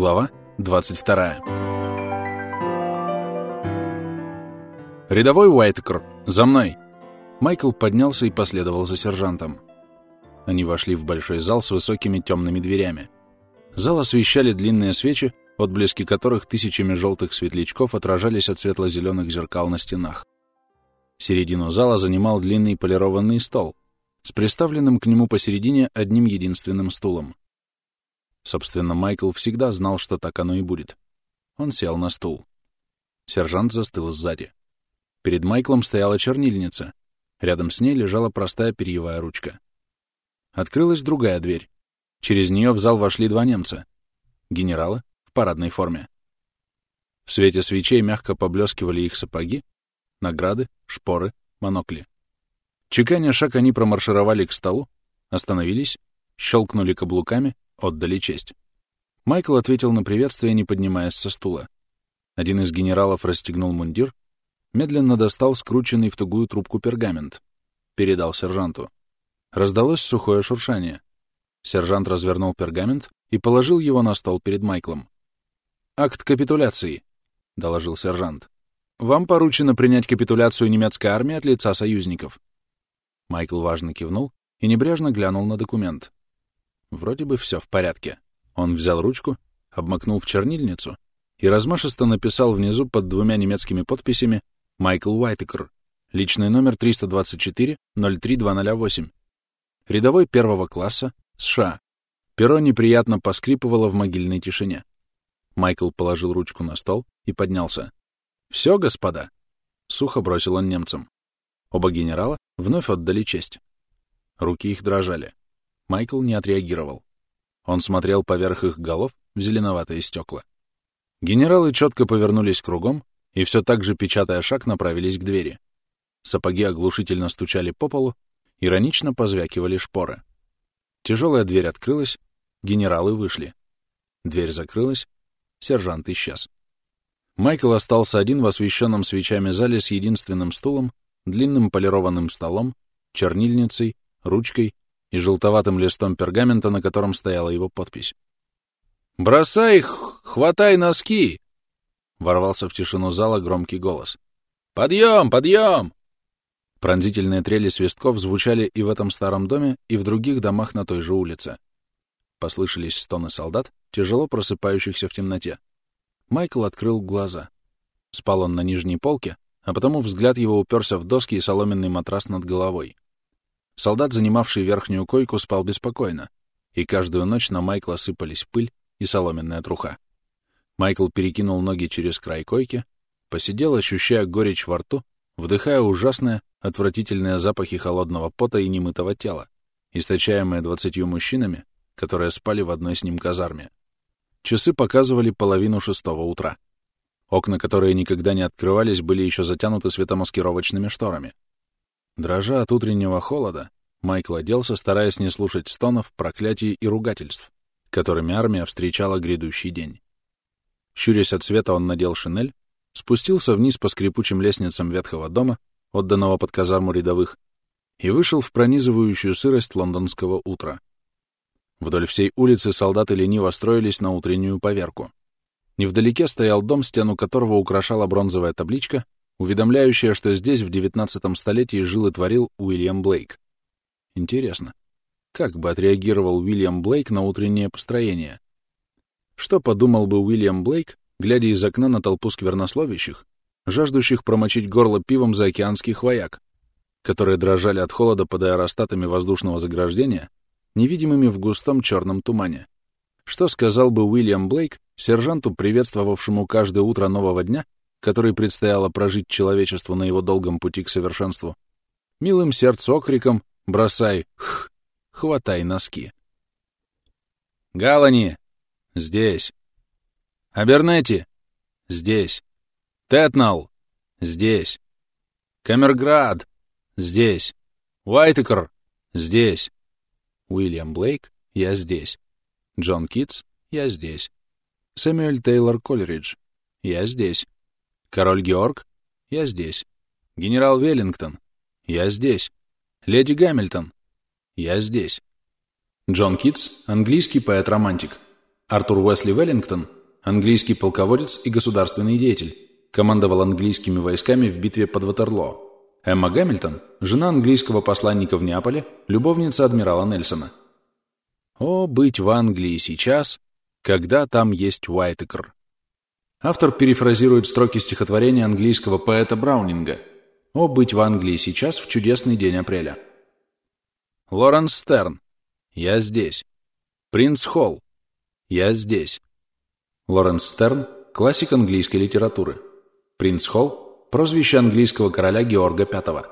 Глава 22. «Рядовой Уайтекер, за мной!» Майкл поднялся и последовал за сержантом. Они вошли в большой зал с высокими темными дверями. Зал освещали длинные свечи, отблески которых тысячами желтых светлячков отражались от светло-зеленых зеркал на стенах. Середину зала занимал длинный полированный стол с приставленным к нему посередине одним единственным стулом. Собственно, Майкл всегда знал, что так оно и будет. Он сел на стул. Сержант застыл сзади. Перед Майклом стояла чернильница. Рядом с ней лежала простая перьевая ручка. Открылась другая дверь. Через нее в зал вошли два немца. Генералы в парадной форме. В свете свечей мягко поблескивали их сапоги, награды, шпоры, монокли. Чеканя шаг они промаршировали к столу, остановились, щелкнули каблуками Отдали честь. Майкл ответил на приветствие, не поднимаясь со стула. Один из генералов расстегнул мундир, медленно достал скрученный в тугую трубку пергамент. Передал сержанту. Раздалось сухое шуршание. Сержант развернул пергамент и положил его на стол перед Майклом. «Акт капитуляции», — доложил сержант. «Вам поручено принять капитуляцию немецкой армии от лица союзников». Майкл важно кивнул и небрежно глянул на документ. Вроде бы все в порядке. Он взял ручку, обмакнул в чернильницу и размашисто написал внизу под двумя немецкими подписями «Майкл Уайтекер», личный номер 324-03208, рядовой первого класса, США. Перо неприятно поскрипывало в могильной тишине. Майкл положил ручку на стол и поднялся. «Все, господа!» — сухо бросил он немцам. Оба генерала вновь отдали честь. Руки их дрожали. Майкл не отреагировал. Он смотрел поверх их голов в зеленоватые стекла. Генералы четко повернулись кругом и все так же, печатая шаг, направились к двери. Сапоги оглушительно стучали по полу, иронично позвякивали шпоры. Тяжелая дверь открылась, генералы вышли. Дверь закрылась, сержант исчез. Майкл остался один в освещенном свечами зале с единственным стулом, длинным полированным столом, чернильницей, ручкой и желтоватым листом пергамента, на котором стояла его подпись. «Бросай их! Хватай носки!» Ворвался в тишину зала громкий голос. «Подъем! Подъем!» Пронзительные трели свистков звучали и в этом старом доме, и в других домах на той же улице. Послышались стоны солдат, тяжело просыпающихся в темноте. Майкл открыл глаза. Спал он на нижней полке, а потому взгляд его уперся в доски и соломенный матрас над головой. Солдат, занимавший верхнюю койку, спал беспокойно, и каждую ночь на Майкла сыпались пыль и соломенная труха. Майкл перекинул ноги через край койки, посидел, ощущая горечь во рту, вдыхая ужасные, отвратительные запахи холодного пота и немытого тела, источаемые двадцатью мужчинами, которые спали в одной с ним казарме. Часы показывали половину шестого утра. Окна, которые никогда не открывались, были еще затянуты светомаскировочными шторами. Дрожа от утреннего холода, Майкл оделся, стараясь не слушать стонов, проклятий и ругательств, которыми армия встречала грядущий день. Щурясь от света, он надел шинель, спустился вниз по скрипучим лестницам ветхого дома, отданного под казарму рядовых, и вышел в пронизывающую сырость лондонского утра. Вдоль всей улицы солдаты лениво строились на утреннюю поверку. Невдалеке стоял дом, стену которого украшала бронзовая табличка уведомляющая, что здесь в XIX столетии жил и творил Уильям Блейк. Интересно, как бы отреагировал Уильям Блейк на утреннее построение? Что подумал бы Уильям Блейк, глядя из окна на толпу сквернословящих, жаждущих промочить горло пивом за океанских вояк, которые дрожали от холода под аэростатами воздушного заграждения, невидимыми в густом черном тумане? Что сказал бы Уильям Блейк, сержанту, приветствовавшему каждое утро нового дня который предстояло прожить человечеству на его долгом пути к совершенству, милым сердцу окриком «Бросай! Х! Хватай носки!» «Галани! Здесь!» «Абернетти! Здесь!» «Тетнал! Здесь!» «Камерград! Здесь!» «Уайтекер! Здесь!» «Уильям Блейк! Я здесь!» «Джон Китс! Я здесь!» «Сэмюэль Тейлор Колеридж! Я здесь!» Король Георг? Я здесь. Генерал Веллингтон? Я здесь. Леди Гамильтон? Я здесь. Джон Китс, английский поэт-романтик. Артур Уэсли Веллингтон – английский полководец и государственный деятель, командовал английскими войсками в битве под Ватерлоо. Эмма Гамильтон – жена английского посланника в Неаполе, любовница адмирала Нельсона. О, быть в Англии сейчас, когда там есть Уайтекер. Автор перефразирует строки стихотворения английского поэта Браунинга «О, быть в Англии сейчас в чудесный день апреля». Лоренс Стерн. Я здесь. Принц Холл. Я здесь. Лоренс Стерн – классик английской литературы. Принц Холл – прозвище английского короля Георга V.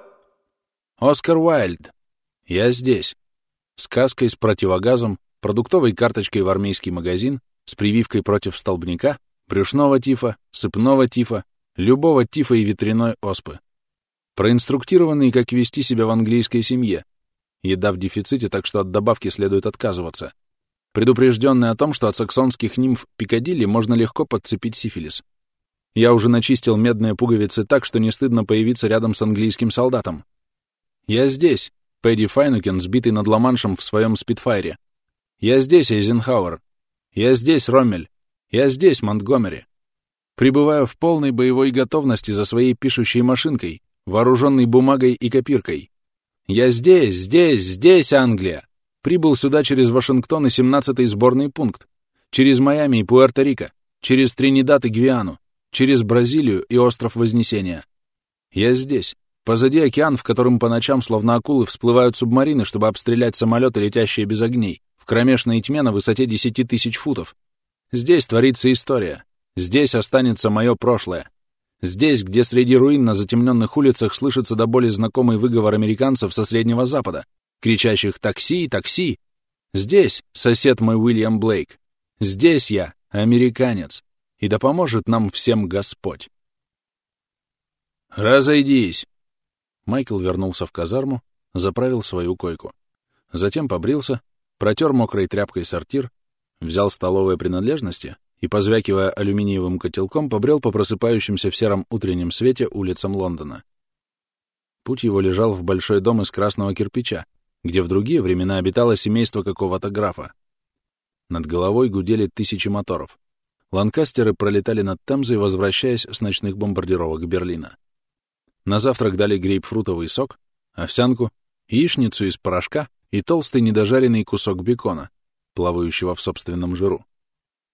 Оскар Уайльд. Я здесь. Сказкой с противогазом, продуктовой карточкой в армейский магазин, с прививкой против столбняка, брюшного тифа, сыпного тифа, любого тифа и ветряной оспы. Проинструктированный, как вести себя в английской семье. Еда в дефиците, так что от добавки следует отказываться. Предупрежденный о том, что от саксонских нимф Пикадилли можно легко подцепить сифилис. Я уже начистил медные пуговицы так, что не стыдно появиться рядом с английским солдатом. Я здесь, Пэдди Файнукен, сбитый над Ла-Маншем в своем спидфайре. Я здесь, Эйзенхауэр. Я здесь, Роммель. Я здесь, Монтгомери. Прибываю в полной боевой готовности за своей пишущей машинкой, вооруженной бумагой и копиркой. Я здесь, здесь, здесь, Англия. Прибыл сюда через Вашингтон и 17-й сборный пункт, через Майами и Пуэрто-Рико, через Тринидад и Гвиану, через Бразилию и остров Вознесения. Я здесь. Позади океан, в котором по ночам, словно акулы, всплывают субмарины, чтобы обстрелять самолеты, летящие без огней, в кромешной тьме на высоте 10 тысяч футов. Здесь творится история. Здесь останется мое прошлое. Здесь, где среди руин на затемненных улицах слышится до боли знакомый выговор американцев со Среднего Запада, кричащих «Такси! Такси!» Здесь сосед мой Уильям Блейк. Здесь я, американец. И да поможет нам всем Господь. «Разойдись!» Майкл вернулся в казарму, заправил свою койку. Затем побрился, протер мокрой тряпкой сортир, взял столовые принадлежности и, позвякивая алюминиевым котелком, побрел по просыпающимся в сером утреннем свете улицам Лондона. Путь его лежал в большой дом из красного кирпича, где в другие времена обитало семейство какого-то графа. Над головой гудели тысячи моторов. Ланкастеры пролетали над Темзой, возвращаясь с ночных бомбардировок Берлина. На завтрак дали грейпфрутовый сок, овсянку, яичницу из порошка и толстый недожаренный кусок бекона, плавающего в собственном жиру.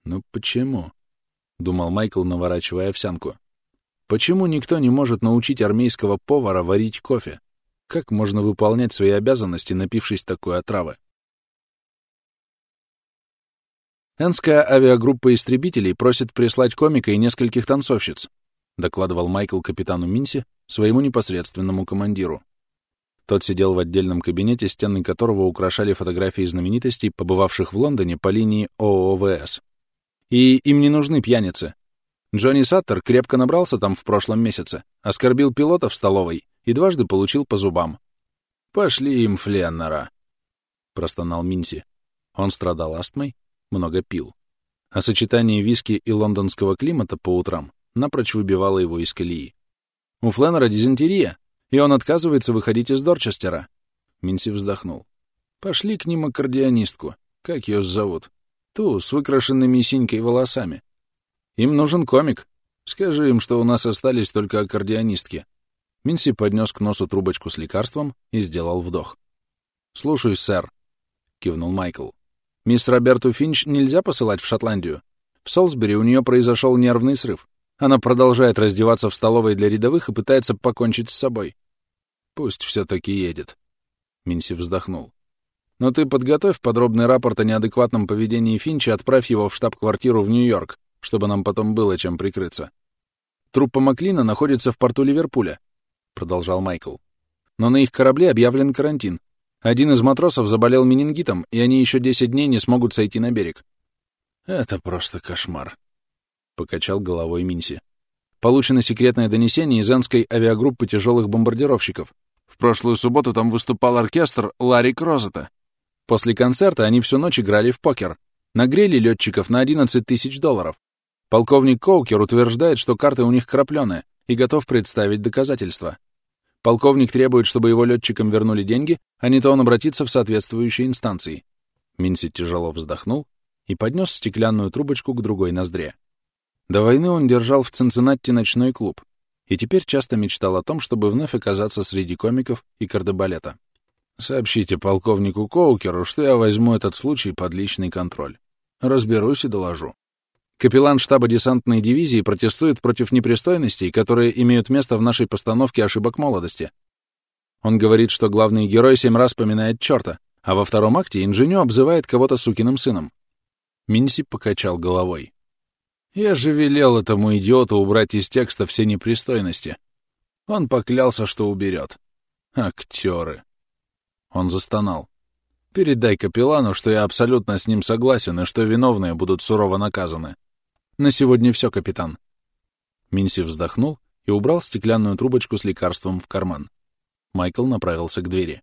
«Ну почему?» — думал Майкл, наворачивая овсянку. «Почему никто не может научить армейского повара варить кофе? Как можно выполнять свои обязанности, напившись такой отравы?» «Энская авиагруппа истребителей просит прислать комика и нескольких танцовщиц», докладывал Майкл капитану Минси, своему непосредственному командиру. Тот сидел в отдельном кабинете, стены которого украшали фотографии знаменитостей, побывавших в Лондоне по линии ООВС. И им не нужны пьяницы. Джонни Саттер крепко набрался там в прошлом месяце, оскорбил пилота в столовой и дважды получил по зубам. «Пошли им Фленнера», — простонал Минси. Он страдал астмой, много пил. А сочетание виски и лондонского климата по утрам напрочь выбивало его из колеи. У Фленнера дизентерия, и он отказывается выходить из Дорчестера. Минси вздохнул. Пошли к ним аккордеонистку. Как ее зовут? Ту, с выкрашенными синькой волосами. Им нужен комик. Скажи им, что у нас остались только аккордеонистки. Минси поднес к носу трубочку с лекарством и сделал вдох. «Слушаюсь, сэр», — кивнул Майкл. «Мисс Роберту Финч нельзя посылать в Шотландию. В Солсбери у нее произошел нервный срыв. Она продолжает раздеваться в столовой для рядовых и пытается покончить с собой. Пусть все-таки едет. Минси вздохнул. Но ты подготовь подробный рапорт о неадекватном поведении Финча и отправь его в штаб-квартиру в Нью-Йорк, чтобы нам потом было чем прикрыться. Труппа Маклина находится в порту Ливерпуля, продолжал Майкл. Но на их корабле объявлен карантин. Один из матросов заболел менингитом, и они еще 10 дней не смогут сойти на берег. Это просто кошмар, — покачал головой Минси. Получено секретное донесение из Энской авиагруппы тяжелых бомбардировщиков. В прошлую субботу там выступал оркестр Ларри Крозета. После концерта они всю ночь играли в покер. Нагрели летчиков на 11 тысяч долларов. Полковник Коукер утверждает, что карты у них крапленые, и готов представить доказательства. Полковник требует, чтобы его летчикам вернули деньги, а не то он обратится в соответствующие инстанции. Минси тяжело вздохнул и поднес стеклянную трубочку к другой ноздре. До войны он держал в Цинциннати ночной клуб и теперь часто мечтал о том, чтобы вновь оказаться среди комиков и кардебалета. «Сообщите полковнику Коукеру, что я возьму этот случай под личный контроль. Разберусь и доложу». Капеллан штаба десантной дивизии протестует против непристойностей, которые имеют место в нашей постановке ошибок молодости. Он говорит, что главный герой семь раз поминает черта, а во втором акте инженю обзывает кого-то сукиным сыном. Минси покачал головой. Я же велел этому идиоту убрать из текста все непристойности. Он поклялся, что уберет. Актеры. Он застонал. Передай капеллану, что я абсолютно с ним согласен и что виновные будут сурово наказаны. На сегодня все, капитан. Минси вздохнул и убрал стеклянную трубочку с лекарством в карман. Майкл направился к двери.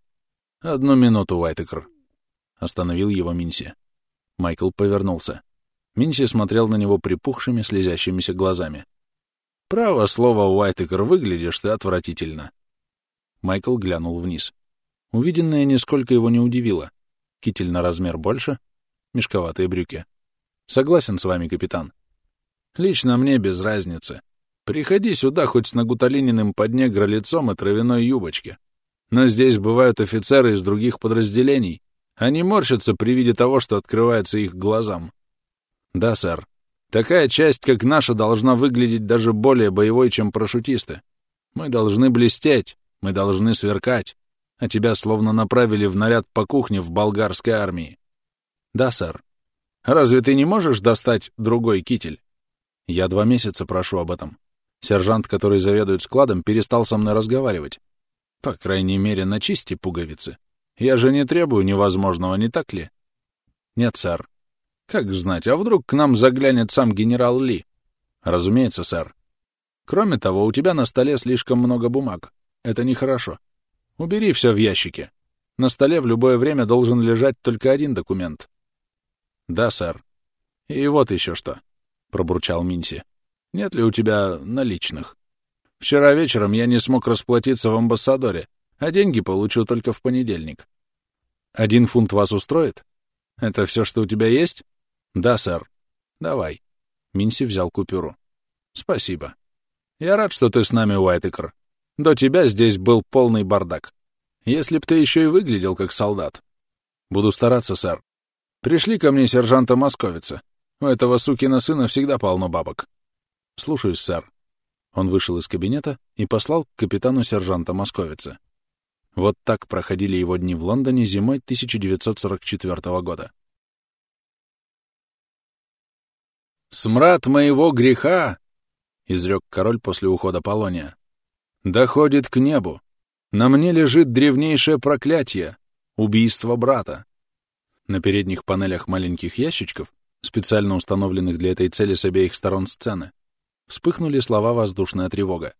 «Одну минуту, Уайтекер», — остановил его Минси. Майкл повернулся. Минси смотрел на него припухшими, слезящимися глазами. «Право слово, Уайтекер, выглядишь ты отвратительно». Майкл глянул вниз. Увиденное нисколько его не удивило. Китель на размер больше, мешковатые брюки. «Согласен с вами, капитан. Лично мне без разницы. Приходи сюда хоть с нагуталининым под негра лицом и травяной юбочке. Но здесь бывают офицеры из других подразделений. Они морщатся при виде того, что открывается их глазам. Да, сэр. Такая часть, как наша, должна выглядеть даже более боевой, чем парашютисты. Мы должны блестеть, мы должны сверкать, а тебя словно направили в наряд по кухне в болгарской армии. Да, сэр. Разве ты не можешь достать другой китель? Я два месяца прошу об этом. Сержант, который заведует складом, перестал со мной разговаривать. По крайней мере, начисти пуговицы. Я же не требую невозможного, не так ли? Нет, сэр. Как знать, а вдруг к нам заглянет сам генерал Ли? Разумеется, сэр. Кроме того, у тебя на столе слишком много бумаг. Это нехорошо. Убери все в ящике. На столе в любое время должен лежать только один документ. Да, сэр. И вот еще что, — пробурчал Минси. Нет ли у тебя наличных? Вчера вечером я не смог расплатиться в амбассадоре, а деньги получу только в понедельник. Один фунт вас устроит? Это все, что у тебя есть? «Да, сэр». «Давай». Минси взял купюру. «Спасибо. Я рад, что ты с нами, Уайтекер. До тебя здесь был полный бардак. Если б ты еще и выглядел как солдат. Буду стараться, сэр. Пришли ко мне сержанта Московица. У этого сукина сына всегда полно бабок. Слушаюсь, сэр. Он вышел из кабинета и послал к капитану сержанта Московица. Вот так проходили его дни в Лондоне зимой 1944 года. «Смрад моего греха!» — изрек король после ухода Полония. «Доходит к небу. На мне лежит древнейшее проклятие — убийство брата». На передних панелях маленьких ящичков, специально установленных для этой цели с обеих сторон сцены, вспыхнули слова «воздушная тревога».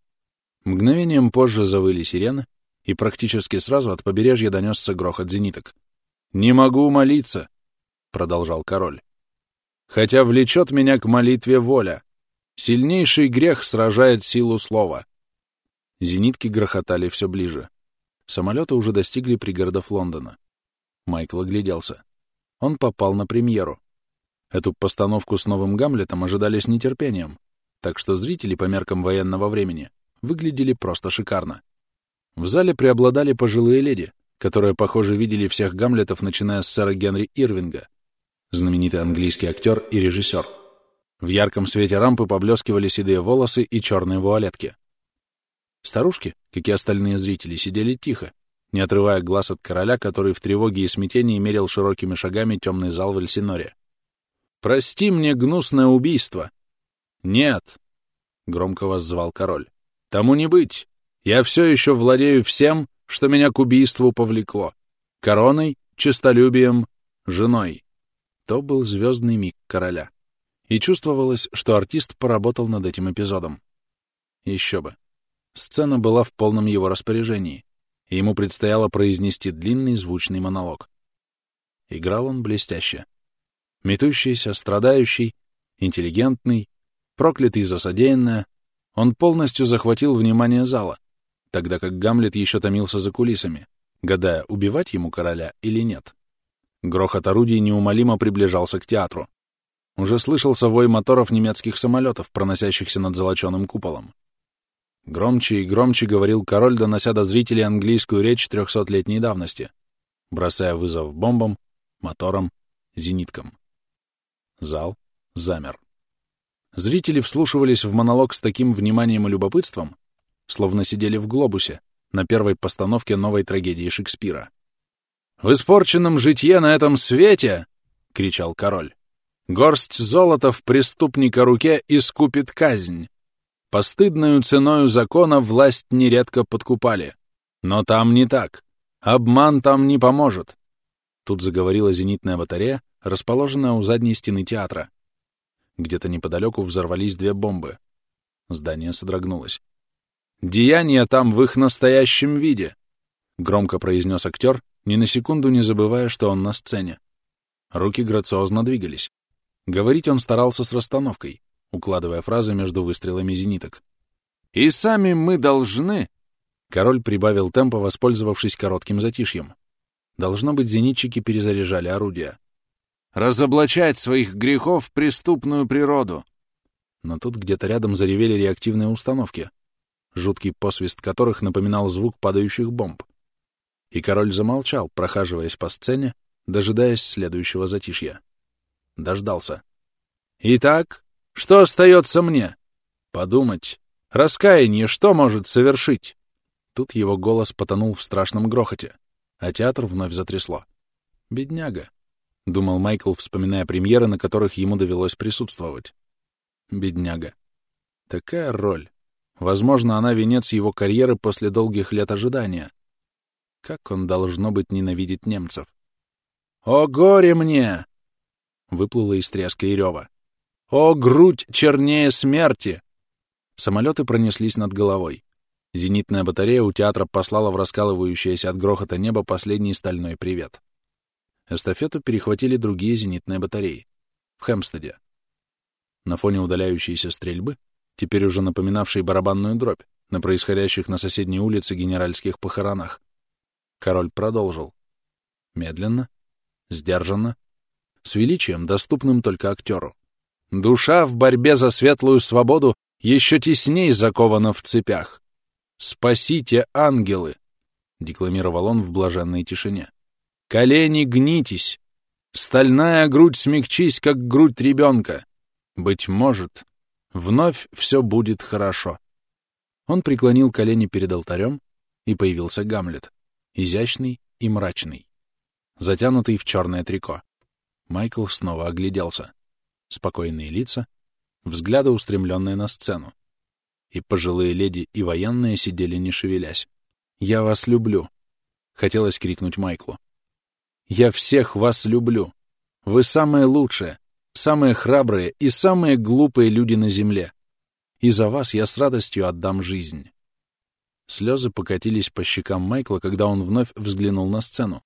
Мгновением позже завыли сирены, и практически сразу от побережья донесся грохот зениток. «Не могу молиться», — продолжал король хотя влечет меня к молитве воля. Сильнейший грех сражает силу слова. Зенитки грохотали все ближе. Самолеты уже достигли пригородов Лондона. Майкл огляделся. Он попал на премьеру. Эту постановку с новым Гамлетом ожидали с нетерпением, так что зрители по меркам военного времени выглядели просто шикарно. В зале преобладали пожилые леди, которые, похоже, видели всех Гамлетов, начиная с сэра Генри Ирвинга, знаменитый английский актер и режиссер. В ярком свете рампы поблескивали седые волосы и черные вуалетки. Старушки, как и остальные зрители, сидели тихо, не отрывая глаз от короля, который в тревоге и смятении мерил широкими шагами темный зал в Эльсиноре. «Прости мне гнусное убийство!» «Нет!» — громко воззвал король. «Тому не быть! Я все еще владею всем, что меня к убийству повлекло. Короной, честолюбием, женой. То был звездный миг короля. И чувствовалось, что артист поработал над этим эпизодом. Еще бы. Сцена была в полном его распоряжении, и ему предстояло произнести длинный звучный монолог. Играл он блестяще. Метущийся, страдающий, интеллигентный, проклятый за содеянное, он полностью захватил внимание зала, тогда как Гамлет еще томился за кулисами, гадая, убивать ему короля или нет. Грохот орудий неумолимо приближался к театру. Уже слышался вой моторов немецких самолетов, проносящихся над золоченым куполом. Громче и громче говорил король, донося до зрителей английскую речь трехсотлетней давности, бросая вызов бомбам, моторам, зениткам. Зал замер. Зрители вслушивались в монолог с таким вниманием и любопытством, словно сидели в глобусе на первой постановке новой трагедии Шекспира. «В испорченном житье на этом свете!» — кричал король. «Горсть золота в преступника руке искупит казнь. Постыдную ценою закона власть нередко подкупали. Но там не так. Обман там не поможет». Тут заговорила зенитная батарея, расположенная у задней стены театра. Где-то неподалеку взорвались две бомбы. Здание содрогнулось. «Деяния там в их настоящем виде!» — громко произнес актер, ни на секунду не забывая, что он на сцене. Руки грациозно двигались. Говорить он старался с расстановкой, укладывая фразы между выстрелами зениток. «И сами мы должны...» Король прибавил темпа, воспользовавшись коротким затишьем. Должно быть, зенитчики перезаряжали орудия разоблачать своих грехов преступную природу. Но тут где-то рядом заревели реактивные установки, жуткий посвист которых напоминал звук падающих бомб. И король замолчал, прохаживаясь по сцене, дожидаясь следующего затишья. Дождался. «Итак, что остается мне? Подумать. Раскаяние что может совершить?» Тут его голос потонул в страшном грохоте, а театр вновь затрясло. «Бедняга. — думал Майкл, вспоминая премьеры, на которых ему довелось присутствовать. Бедняга. Такая роль. Возможно, она венец его карьеры после долгих лет ожидания. Как он, должно быть, ненавидит немцев. «О, горе мне!» — выплыла из треска и рева. «О, грудь чернее смерти!» Самолеты пронеслись над головой. Зенитная батарея у театра послала в раскалывающееся от грохота небо последний стальной привет. Эстафету перехватили другие зенитные батареи в Хэмстеде. На фоне удаляющейся стрельбы, теперь уже напоминавшей барабанную дробь, на происходящих на соседней улице генеральских похоронах, король продолжил. Медленно, сдержанно, с величием, доступным только актеру. Душа в борьбе за светлую свободу еще тесней закована в цепях. «Спасите, ангелы!» — декламировал он в блаженной тишине. Колени гнитесь, стальная грудь смягчись, как грудь ребенка. Быть может, вновь все будет хорошо. Он преклонил колени перед алтарем, и появился Гамлет, изящный и мрачный, затянутый в черное трико. Майкл снова огляделся. Спокойные лица, взгляды, устремленные на сцену. И пожилые леди и военные сидели не шевелясь. «Я вас люблю!» — хотелось крикнуть Майклу. Я всех вас люблю. Вы самые лучшие, самые храбрые и самые глупые люди на земле. И за вас я с радостью отдам жизнь. Слезы покатились по щекам Майкла, когда он вновь взглянул на сцену,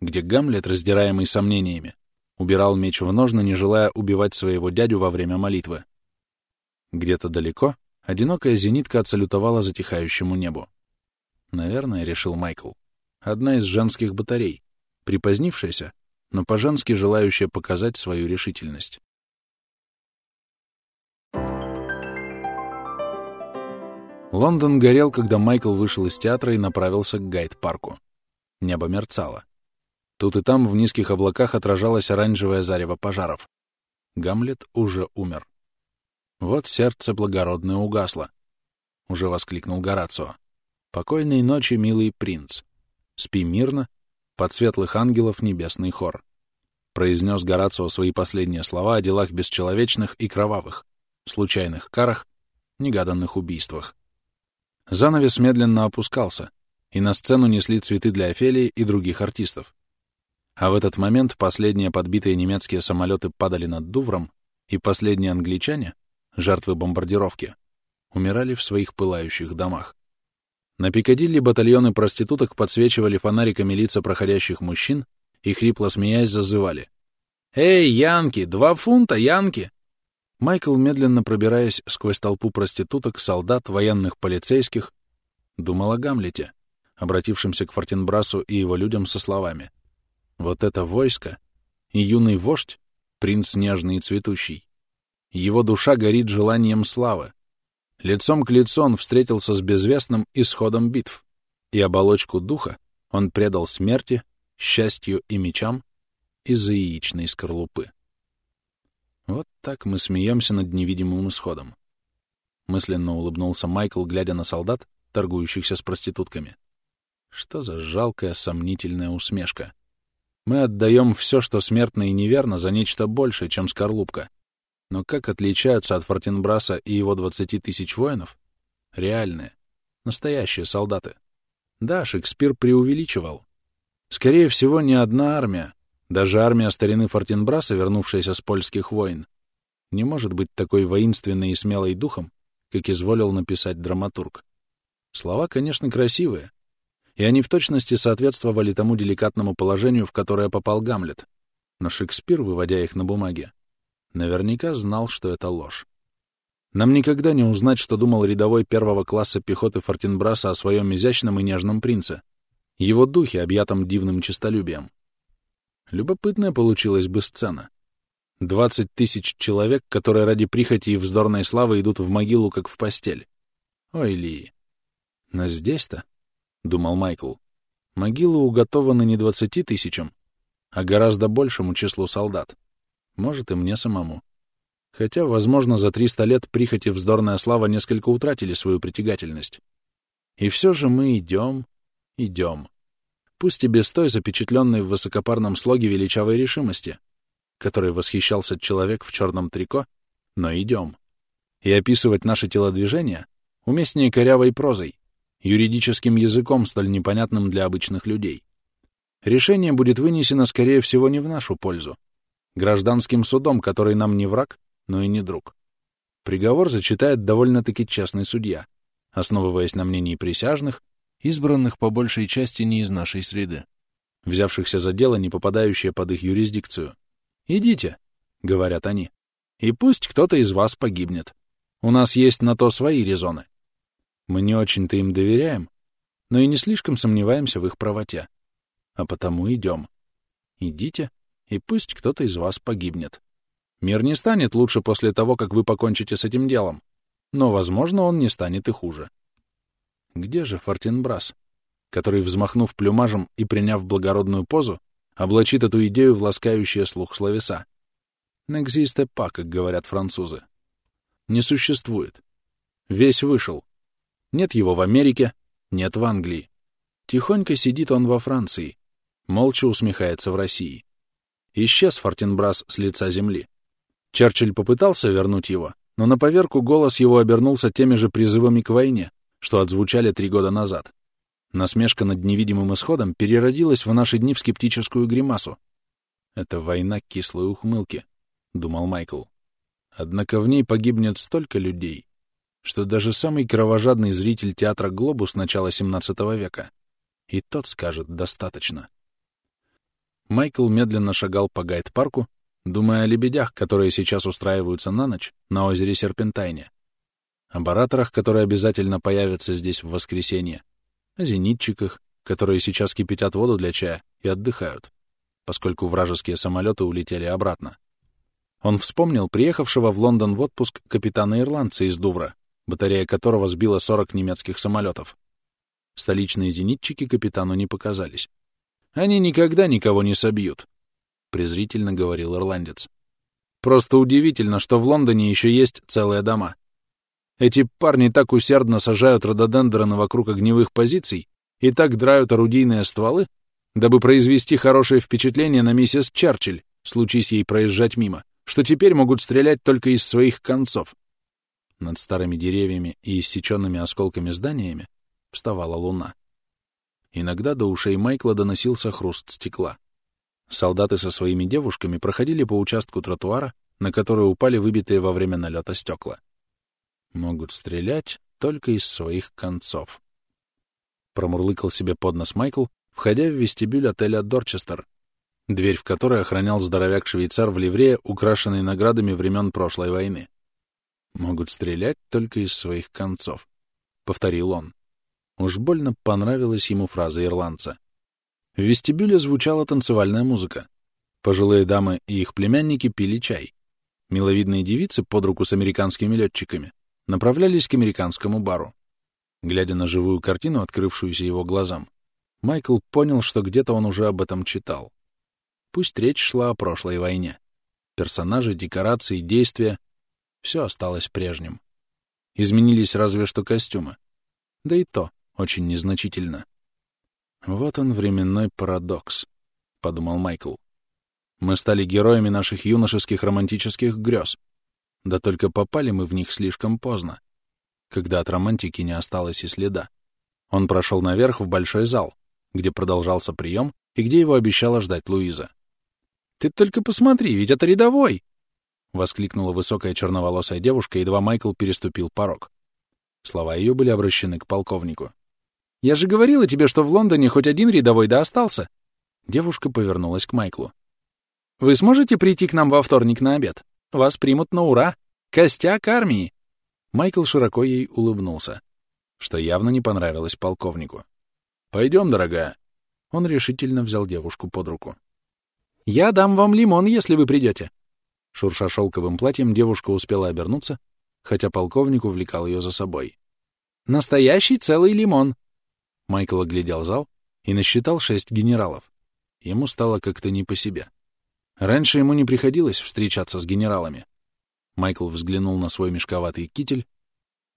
где Гамлет, раздираемый сомнениями, убирал меч в ножны, не желая убивать своего дядю во время молитвы. Где-то далеко одинокая зенитка отсалютовала затихающему небу. Наверное, решил Майкл, одна из женских батарей, припозднившаяся, но по-женски желающая показать свою решительность. Лондон горел, когда Майкл вышел из театра и направился к Гайд-парку. Небо мерцало. Тут и там в низких облаках отражалось оранжевое зарево пожаров. Гамлет уже умер. Вот сердце благородное угасло. Уже воскликнул Горацио. «Покойной ночи, милый принц. Спи мирно под светлых ангелов небесный хор. Произнес Горацио свои последние слова о делах бесчеловечных и кровавых, случайных карах, негаданных убийствах. Занавес медленно опускался, и на сцену несли цветы для Офелии и других артистов. А в этот момент последние подбитые немецкие самолеты падали над Дувром, и последние англичане, жертвы бомбардировки, умирали в своих пылающих домах. На Пикадилли батальоны проституток подсвечивали фонариками лица проходящих мужчин и, хрипло смеясь, зазывали. «Эй, Янки! Два фунта, Янки!» Майкл, медленно пробираясь сквозь толпу проституток, солдат, военных, полицейских, думал о Гамлете, обратившемся к Фортенбрасу и его людям со словами. Вот это войско и юный вождь, принц нежный и цветущий. Его душа горит желанием славы. Лицом к лицу он встретился с безвестным исходом битв, и оболочку духа он предал смерти, счастью и мечам из-за яичной скорлупы. Вот так мы смеемся над невидимым исходом. Мысленно улыбнулся Майкл, глядя на солдат, торгующихся с проститутками. Что за жалкая, сомнительная усмешка. Мы отдаем все, что смертно и неверно, за нечто большее, чем скорлупка. Но как отличаются от Фортенбраса и его двадцати тысяч воинов? Реальные, настоящие солдаты. Да, Шекспир преувеличивал. Скорее всего, не одна армия, даже армия старины Фортенбраса, вернувшаяся с польских войн, не может быть такой воинственной и смелой духом, как изволил написать драматург. Слова, конечно, красивые, и они в точности соответствовали тому деликатному положению, в которое попал Гамлет. Но Шекспир, выводя их на бумаге, наверняка знал, что это ложь. Нам никогда не узнать, что думал рядовой первого класса пехоты Фортенбраса о своем изящном и нежном принце, его духе, объятом дивным честолюбием. Любопытная получилась бы сцена. Двадцать тысяч человек, которые ради прихоти и вздорной славы идут в могилу, как в постель. Ой, Ли. Но здесь-то — думал Майкл. Могилы уготованы не двадцати тысячам, а гораздо большему числу солдат. Может, и мне самому. Хотя, возможно, за триста лет прихоть и вздорная слава несколько утратили свою притягательность. И все же мы идем, идем. Пусть и без той запечатленной в высокопарном слоге величавой решимости, которой восхищался человек в черном трико, но идем. И описывать наши телодвижения уместнее корявой прозой, юридическим языком, столь непонятным для обычных людей. Решение будет вынесено, скорее всего, не в нашу пользу. Гражданским судом, который нам не враг, но и не друг. Приговор зачитает довольно-таки честный судья, основываясь на мнении присяжных, избранных по большей части не из нашей среды, взявшихся за дело, не попадающее под их юрисдикцию. «Идите», — говорят они, — «и пусть кто-то из вас погибнет. У нас есть на то свои резоны. Мы не очень-то им доверяем, но и не слишком сомневаемся в их правоте. А потому идем. Идите, и пусть кто-то из вас погибнет. Мир не станет лучше после того, как вы покончите с этим делом, но, возможно, он не станет и хуже. Где же Фортенбрас, который, взмахнув плюмажем и приняв благородную позу, облачит эту идею в ласкающие слух словеса? «N'existe pas», как говорят французы. Не существует. Весь вышел, нет его в Америке, нет в Англии. Тихонько сидит он во Франции, молча усмехается в России. Исчез Фортенбрас с лица земли. Черчилль попытался вернуть его, но на поверку голос его обернулся теми же призывами к войне, что отзвучали три года назад. Насмешка над невидимым исходом переродилась в наши дни в скептическую гримасу. «Это война кислой ухмылки», — думал Майкл. «Однако в ней погибнет столько людей, что даже самый кровожадный зритель театра «Глобус» начала XVII века и тот скажет «достаточно». Майкл медленно шагал по гайд-парку, думая о лебедях, которые сейчас устраиваются на ночь на озере Серпентайне, о бараторах, которые обязательно появятся здесь в воскресенье, о зенитчиках, которые сейчас кипятят воду для чая и отдыхают, поскольку вражеские самолеты улетели обратно. Он вспомнил приехавшего в Лондон в отпуск капитана-ирландца из Дувра, батарея которого сбила 40 немецких самолетов. Столичные зенитчики капитану не показались. «Они никогда никого не собьют», — презрительно говорил ирландец. «Просто удивительно, что в Лондоне еще есть целые дома. Эти парни так усердно сажают рододендроны вокруг огневых позиций и так драют орудийные стволы, дабы произвести хорошее впечатление на миссис Черчилль, случись ей проезжать мимо, что теперь могут стрелять только из своих концов. Над старыми деревьями и иссеченными осколками зданиями вставала луна. Иногда до ушей Майкла доносился хруст стекла. Солдаты со своими девушками проходили по участку тротуара, на который упали выбитые во время налета стекла. Могут стрелять только из своих концов. Промурлыкал себе под нос Майкл, входя в вестибюль отеля «Дорчестер», дверь в которой охранял здоровяк-швейцар в ливрее, украшенный наградами времен прошлой войны могут стрелять только из своих концов», — повторил он. Уж больно понравилась ему фраза ирландца. В вестибюле звучала танцевальная музыка. Пожилые дамы и их племянники пили чай. Миловидные девицы под руку с американскими летчиками направлялись к американскому бару. Глядя на живую картину, открывшуюся его глазам, Майкл понял, что где-то он уже об этом читал. Пусть речь шла о прошлой войне. Персонажи, декорации, действия — все осталось прежним. Изменились разве что костюмы. Да и то очень незначительно. «Вот он, временной парадокс», — подумал Майкл. «Мы стали героями наших юношеских романтических грез. Да только попали мы в них слишком поздно, когда от романтики не осталось и следа. Он прошел наверх в большой зал, где продолжался прием и где его обещала ждать Луиза. «Ты только посмотри, ведь это рядовой!» — воскликнула высокая черноволосая девушка, едва Майкл переступил порог. Слова ее были обращены к полковнику. Я же говорила тебе, что в Лондоне хоть один рядовой да остался. Девушка повернулась к Майклу. Вы сможете прийти к нам во вторник на обед? Вас примут на ура. Костяк армии. Майкл широко ей улыбнулся, что явно не понравилось полковнику. Пойдем, дорогая. Он решительно взял девушку под руку. Я дам вам лимон, если вы придете. Шурша шелковым платьем, девушка успела обернуться, хотя полковник увлекал ее за собой. Настоящий целый лимон. Майкл оглядел зал и насчитал шесть генералов. Ему стало как-то не по себе. Раньше ему не приходилось встречаться с генералами. Майкл взглянул на свой мешковатый китель,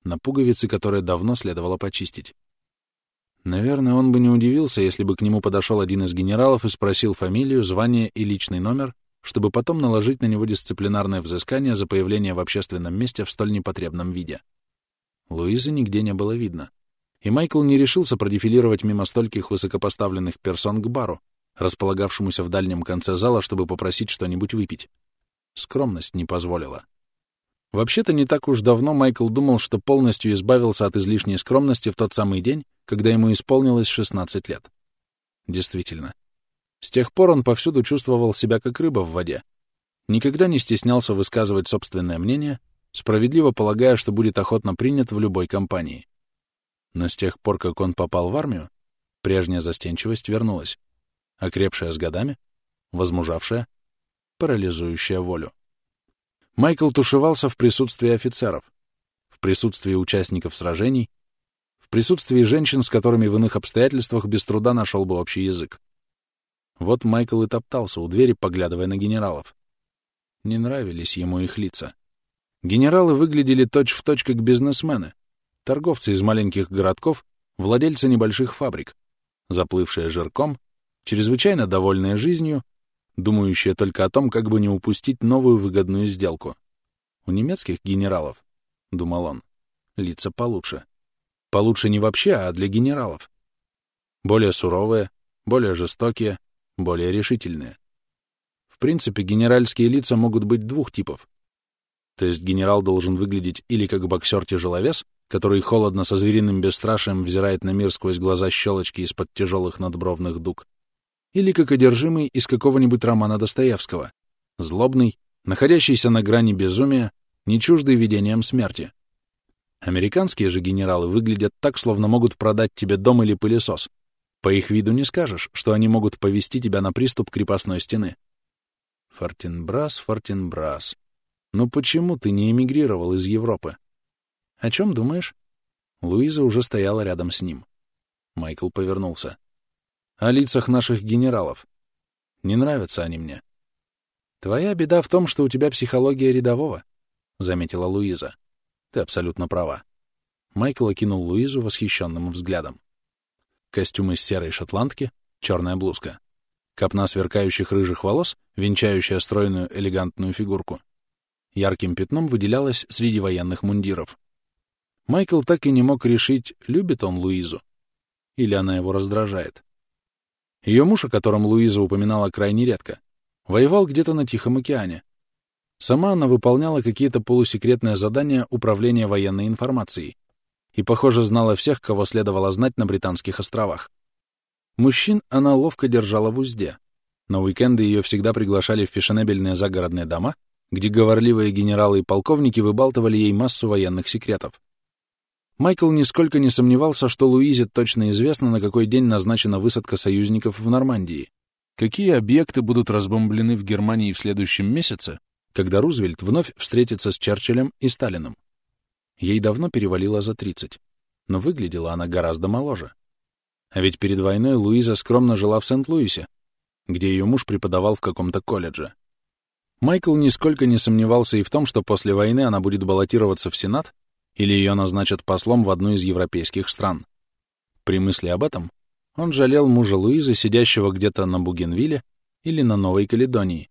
на пуговицы, которые давно следовало почистить. Наверное, он бы не удивился, если бы к нему подошел один из генералов и спросил фамилию, звание и личный номер, чтобы потом наложить на него дисциплинарное взыскание за появление в общественном месте в столь непотребном виде. Луизы нигде не было видно и Майкл не решился продефилировать мимо стольких высокопоставленных персон к бару, располагавшемуся в дальнем конце зала, чтобы попросить что-нибудь выпить. Скромность не позволила. Вообще-то не так уж давно Майкл думал, что полностью избавился от излишней скромности в тот самый день, когда ему исполнилось 16 лет. Действительно. С тех пор он повсюду чувствовал себя как рыба в воде. Никогда не стеснялся высказывать собственное мнение, справедливо полагая, что будет охотно принят в любой компании. Но с тех пор, как он попал в армию, прежняя застенчивость вернулась, окрепшая с годами, возмужавшая, парализующая волю. Майкл тушевался в присутствии офицеров, в присутствии участников сражений, в присутствии женщин, с которыми в иных обстоятельствах без труда нашел бы общий язык. Вот Майкл и топтался у двери, поглядывая на генералов. Не нравились ему их лица. Генералы выглядели точь-в-точь точь как бизнесмены, торговцы из маленьких городков, владельцы небольших фабрик, заплывшие жирком, чрезвычайно довольные жизнью, думающие только о том, как бы не упустить новую выгодную сделку. У немецких генералов, — думал он, — лица получше. Получше не вообще, а для генералов. Более суровые, более жестокие, более решительные. В принципе, генеральские лица могут быть двух типов. То есть генерал должен выглядеть или как боксер-тяжеловес, который холодно со звериным бесстрашием взирает на мир сквозь глаза щелочки из-под тяжелых надбровных дуг, или как одержимый из какого-нибудь романа Достоевского, злобный, находящийся на грани безумия, не чуждый видением смерти. Американские же генералы выглядят так, словно могут продать тебе дом или пылесос. По их виду не скажешь, что они могут повести тебя на приступ крепостной стены. Фортенбрас, Фортенбрас. Ну почему ты не эмигрировал из Европы? «О чем думаешь?» Луиза уже стояла рядом с ним. Майкл повернулся. «О лицах наших генералов. Не нравятся они мне». «Твоя беда в том, что у тебя психология рядового», — заметила Луиза. «Ты абсолютно права». Майкл окинул Луизу восхищенным взглядом. Костюм из серой шотландки, черная блузка. Копна сверкающих рыжих волос, венчающая стройную элегантную фигурку. Ярким пятном выделялась среди военных мундиров. Майкл так и не мог решить, любит он Луизу или она его раздражает. Ее муж, о котором Луиза упоминала крайне редко, воевал где-то на Тихом океане. Сама она выполняла какие-то полусекретные задания управления военной информацией и, похоже, знала всех, кого следовало знать на Британских островах. Мужчин она ловко держала в узде. На уикенды ее всегда приглашали в фешенебельные загородные дома, где говорливые генералы и полковники выбалтывали ей массу военных секретов. Майкл нисколько не сомневался, что Луизе точно известно, на какой день назначена высадка союзников в Нормандии. Какие объекты будут разбомблены в Германии в следующем месяце, когда Рузвельт вновь встретится с Черчиллем и Сталином. Ей давно перевалило за 30, но выглядела она гораздо моложе. А ведь перед войной Луиза скромно жила в Сент-Луисе, где ее муж преподавал в каком-то колледже. Майкл нисколько не сомневался и в том, что после войны она будет баллотироваться в Сенат или ее назначат послом в одну из европейских стран. При мысли об этом он жалел мужа Луизы, сидящего где-то на Бугенвилле или на Новой Каледонии,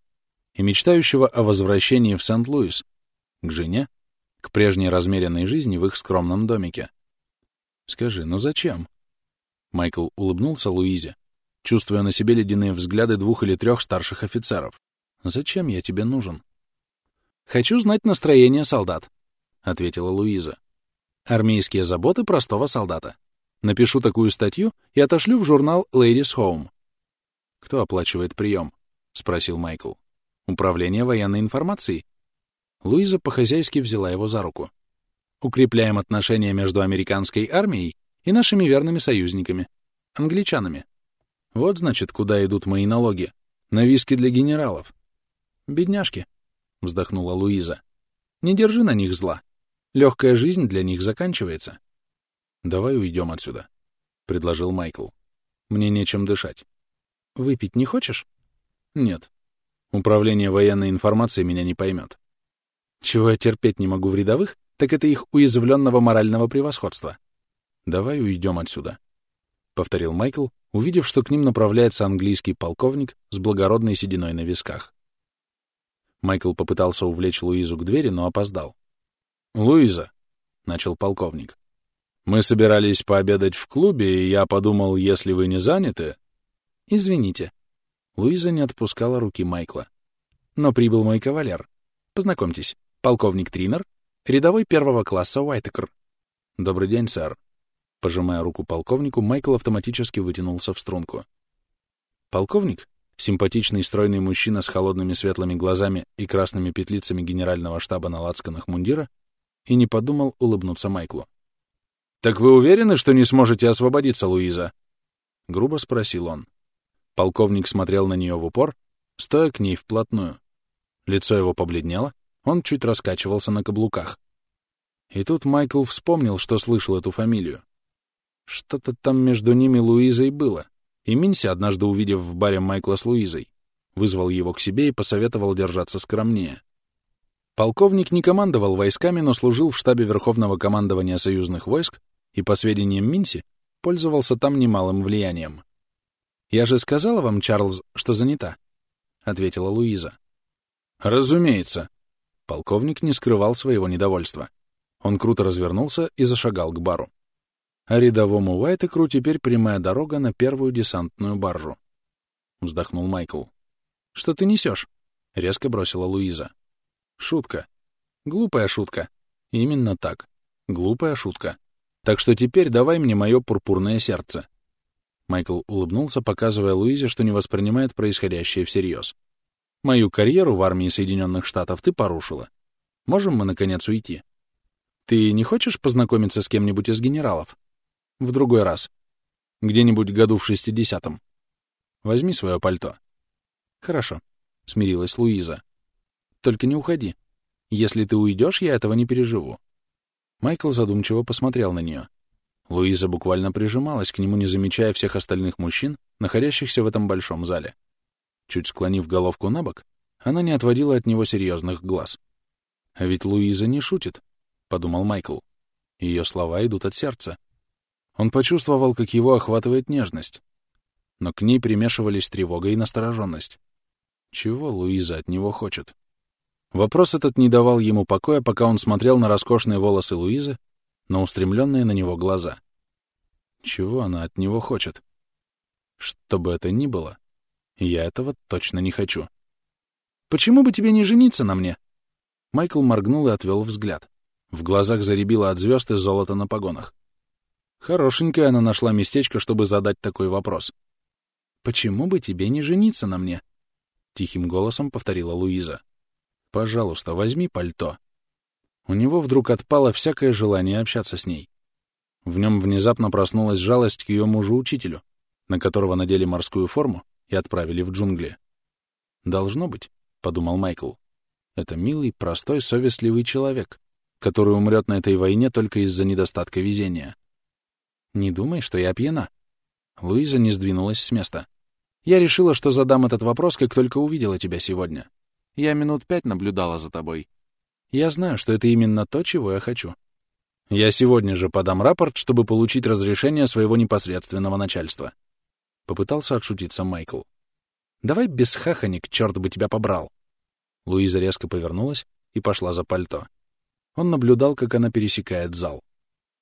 и мечтающего о возвращении в Сент-Луис, к жене, к прежней размеренной жизни в их скромном домике. «Скажи, ну зачем?» Майкл улыбнулся Луизе, чувствуя на себе ледяные взгляды двух или трех старших офицеров. «Зачем я тебе нужен?» «Хочу знать настроение солдат», — ответила Луиза. «Армейские заботы простого солдата. Напишу такую статью и отошлю в журнал Ladies Home». «Кто оплачивает прием?» — спросил Майкл. «Управление военной информацией». Луиза по-хозяйски взяла его за руку. «Укрепляем отношения между американской армией и нашими верными союзниками, англичанами. Вот, значит, куда идут мои налоги. На виски для генералов». «Бедняжки», — вздохнула Луиза. «Не держи на них зла. Легкая жизнь для них заканчивается. «Давай уйдем отсюда», — предложил Майкл. «Мне нечем дышать». «Выпить не хочешь?» «Нет. Управление военной информацией меня не поймет. Чего я терпеть не могу в рядовых, так это их уязвленного морального превосходства. Давай уйдем отсюда», — повторил Майкл, увидев, что к ним направляется английский полковник с благородной сединой на висках. Майкл попытался увлечь Луизу к двери, но опоздал. «Луиза», — начал полковник, — «мы собирались пообедать в клубе, и я подумал, если вы не заняты...» «Извините». Луиза не отпускала руки Майкла. «Но прибыл мой кавалер. Познакомьтесь, полковник Тринер, рядовой первого класса Уайтекер». «Добрый день, сэр». Пожимая руку полковнику, Майкл автоматически вытянулся в струнку. Полковник, симпатичный стройный мужчина с холодными светлыми глазами и красными петлицами генерального штаба на лацканах мундира, и не подумал улыбнуться Майклу. «Так вы уверены, что не сможете освободиться, Луиза?» — грубо спросил он. Полковник смотрел на нее в упор, стоя к ней вплотную. Лицо его побледнело, он чуть раскачивался на каблуках. И тут Майкл вспомнил, что слышал эту фамилию. Что-то там между ними Луизой было, и Минси, однажды увидев в баре Майкла с Луизой, вызвал его к себе и посоветовал держаться скромнее. Полковник не командовал войсками, но служил в штабе Верховного командования союзных войск и, по сведениям Минси, пользовался там немалым влиянием. «Я же сказала вам, Чарльз, что занята», — ответила Луиза. «Разумеется». Полковник не скрывал своего недовольства. Он круто развернулся и зашагал к бару. А рядовому Уайтекру теперь прямая дорога на первую десантную баржу. Вздохнул Майкл. «Что ты несешь?» — резко бросила Луиза. Шутка. Глупая шутка. Именно так. Глупая шутка. Так что теперь давай мне мое пурпурное сердце. Майкл улыбнулся, показывая Луизе, что не воспринимает происходящее всерьез. Мою карьеру в армии Соединенных Штатов ты порушила. Можем мы, наконец, уйти? Ты не хочешь познакомиться с кем-нибудь из генералов? В другой раз. Где-нибудь году в шестидесятом. Возьми свое пальто. Хорошо, — смирилась Луиза. Только не уходи. Если ты уйдешь, я этого не переживу». Майкл задумчиво посмотрел на нее. Луиза буквально прижималась к нему, не замечая всех остальных мужчин, находящихся в этом большом зале. Чуть склонив головку на бок, она не отводила от него серьезных глаз. «А ведь Луиза не шутит», — подумал Майкл. Ее слова идут от сердца. Он почувствовал, как его охватывает нежность. Но к ней примешивались тревога и настороженность. Чего Луиза от него хочет? Вопрос этот не давал ему покоя, пока он смотрел на роскошные волосы Луизы, на устремленные на него глаза. Чего она от него хочет? Что бы это ни было, я этого точно не хочу. «Почему бы тебе не жениться на мне?» Майкл моргнул и отвел взгляд. В глазах заребило от звезд и золота на погонах. Хорошенькая она нашла местечко, чтобы задать такой вопрос. «Почему бы тебе не жениться на мне?» Тихим голосом повторила Луиза. Пожалуйста, возьми пальто. У него вдруг отпало всякое желание общаться с ней. В нем внезапно проснулась жалость к ее мужу-учителю, на которого надели морскую форму и отправили в джунгли. «Должно быть», — подумал Майкл, — «это милый, простой, совестливый человек, который умрет на этой войне только из-за недостатка везения». «Не думай, что я пьяна». Луиза не сдвинулась с места. «Я решила, что задам этот вопрос, как только увидела тебя сегодня. Я минут пять наблюдала за тобой. Я знаю, что это именно то, чего я хочу. Я сегодня же подам рапорт, чтобы получить разрешение своего непосредственного начальства. Попытался отшутиться Майкл. Давай без хаханик, черт бы тебя побрал. Луиза резко повернулась и пошла за пальто. Он наблюдал, как она пересекает зал.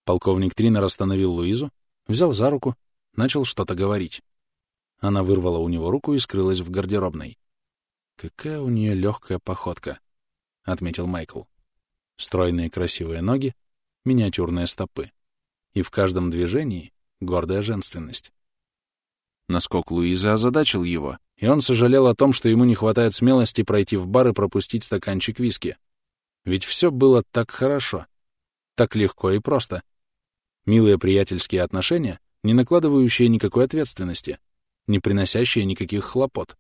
Полковник Тринер остановил Луизу, взял за руку, начал что-то говорить. Она вырвала у него руку и скрылась в гардеробной. «Какая у нее легкая походка», — отметил Майкл. Стройные красивые ноги, миниатюрные стопы. И в каждом движении гордая женственность. Наскок Луизы озадачил его, и он сожалел о том, что ему не хватает смелости пройти в бар и пропустить стаканчик виски. Ведь все было так хорошо, так легко и просто. Милые приятельские отношения, не накладывающие никакой ответственности, не приносящие никаких хлопот.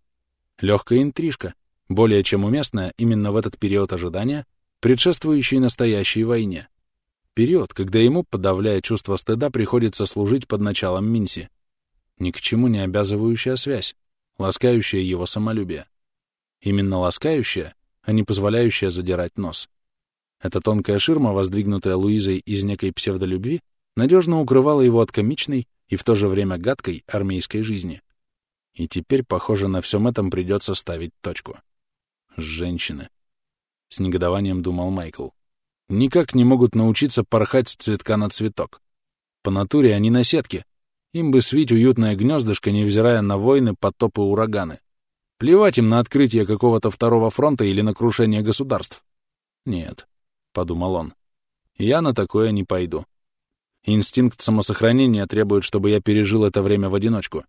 Легкая интрижка, более чем уместная именно в этот период ожидания, предшествующий настоящей войне. Период, когда ему, подавляя чувство стыда, приходится служить под началом Минси ни к чему не обязывающая связь, ласкающая его самолюбие. Именно ласкающая, а не позволяющая задирать нос. Эта тонкая ширма, воздвигнутая Луизой из некой псевдолюбви, надежно укрывала его от комичной и в то же время гадкой армейской жизни. И теперь, похоже, на всем этом придется ставить точку. Женщины. С негодованием думал Майкл. Никак не могут научиться порхать с цветка на цветок. По натуре они наседки, им бы свить уютное гнездышко, невзирая на войны, потопы, ураганы. Плевать им на открытие какого-то второго фронта или на крушение государств. Нет, — подумал он, — я на такое не пойду. Инстинкт самосохранения требует, чтобы я пережил это время в одиночку.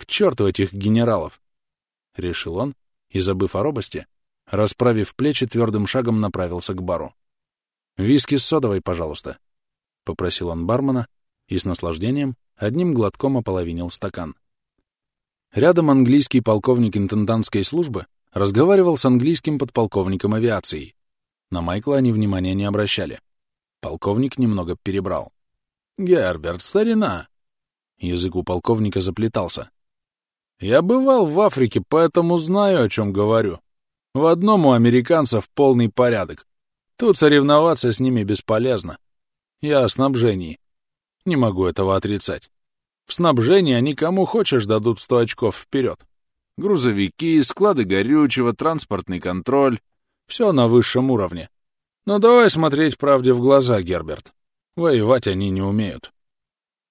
К черту этих генералов! — решил он, и, забыв о робости, расправив плечи, твердым шагом направился к бару. «Виски с содовой, пожалуйста», — попросил он бармена и с наслаждением одним глотком ополовинил стакан. Рядом английский полковник интендантской службы разговаривал с английским подполковником авиации. На Майкла они внимания не обращали. Полковник немного перебрал. «Герберт, старина!» Язык у полковника заплетался. «Я бывал в Африке, поэтому знаю, о чем говорю. В одном у американцев полный порядок. Тут соревноваться с ними бесполезно. Я о снабжении. Не могу этого отрицать. В снабжении они кому хочешь дадут сто очков вперед. Грузовики, склады горючего, транспортный контроль — все на высшем уровне. Но давай смотреть правде в глаза, Герберт. Воевать они не умеют.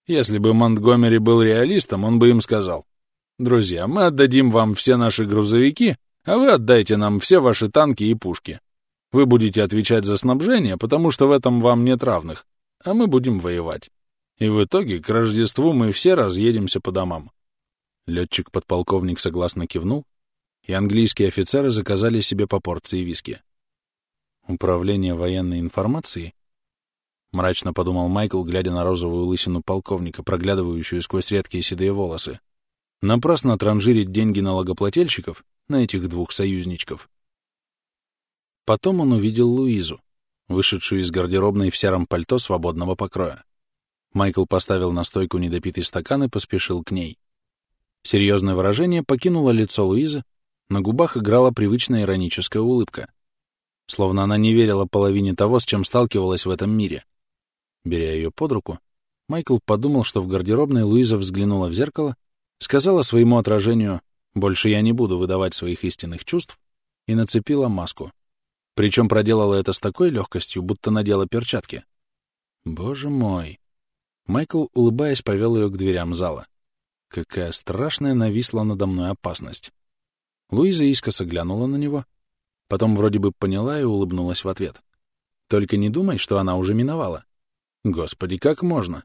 Если бы Монтгомери был реалистом, он бы им сказал, «Друзья, мы отдадим вам все наши грузовики, а вы отдайте нам все ваши танки и пушки. Вы будете отвечать за снабжение, потому что в этом вам нет равных, а мы будем воевать. И в итоге к Рождеству мы все разъедемся по домам. Летчик-подполковник согласно кивнул, и английские офицеры заказали себе по порции виски. Управление военной информацией? Мрачно подумал Майкл, глядя на розовую лысину полковника, проглядывающую сквозь редкие седые волосы. Напрасно транжирить деньги налогоплательщиков на этих двух союзничков. Потом он увидел Луизу, вышедшую из гардеробной в сером пальто свободного покроя. Майкл поставил на стойку недопитый стакан и поспешил к ней. Серьезное выражение покинуло лицо Луизы, на губах играла привычная ироническая улыбка. Словно она не верила половине того, с чем сталкивалась в этом мире. Беря ее под руку, Майкл подумал, что в гардеробной Луиза взглянула в зеркало, сказала своему отражению «больше я не буду выдавать своих истинных чувств» и нацепила маску. Причем проделала это с такой легкостью, будто надела перчатки. Боже мой! Майкл, улыбаясь, повел ее к дверям зала. Какая страшная нависла надо мной опасность. Луиза искоса глянула на него, потом вроде бы поняла и улыбнулась в ответ. Только не думай, что она уже миновала. Господи, как можно?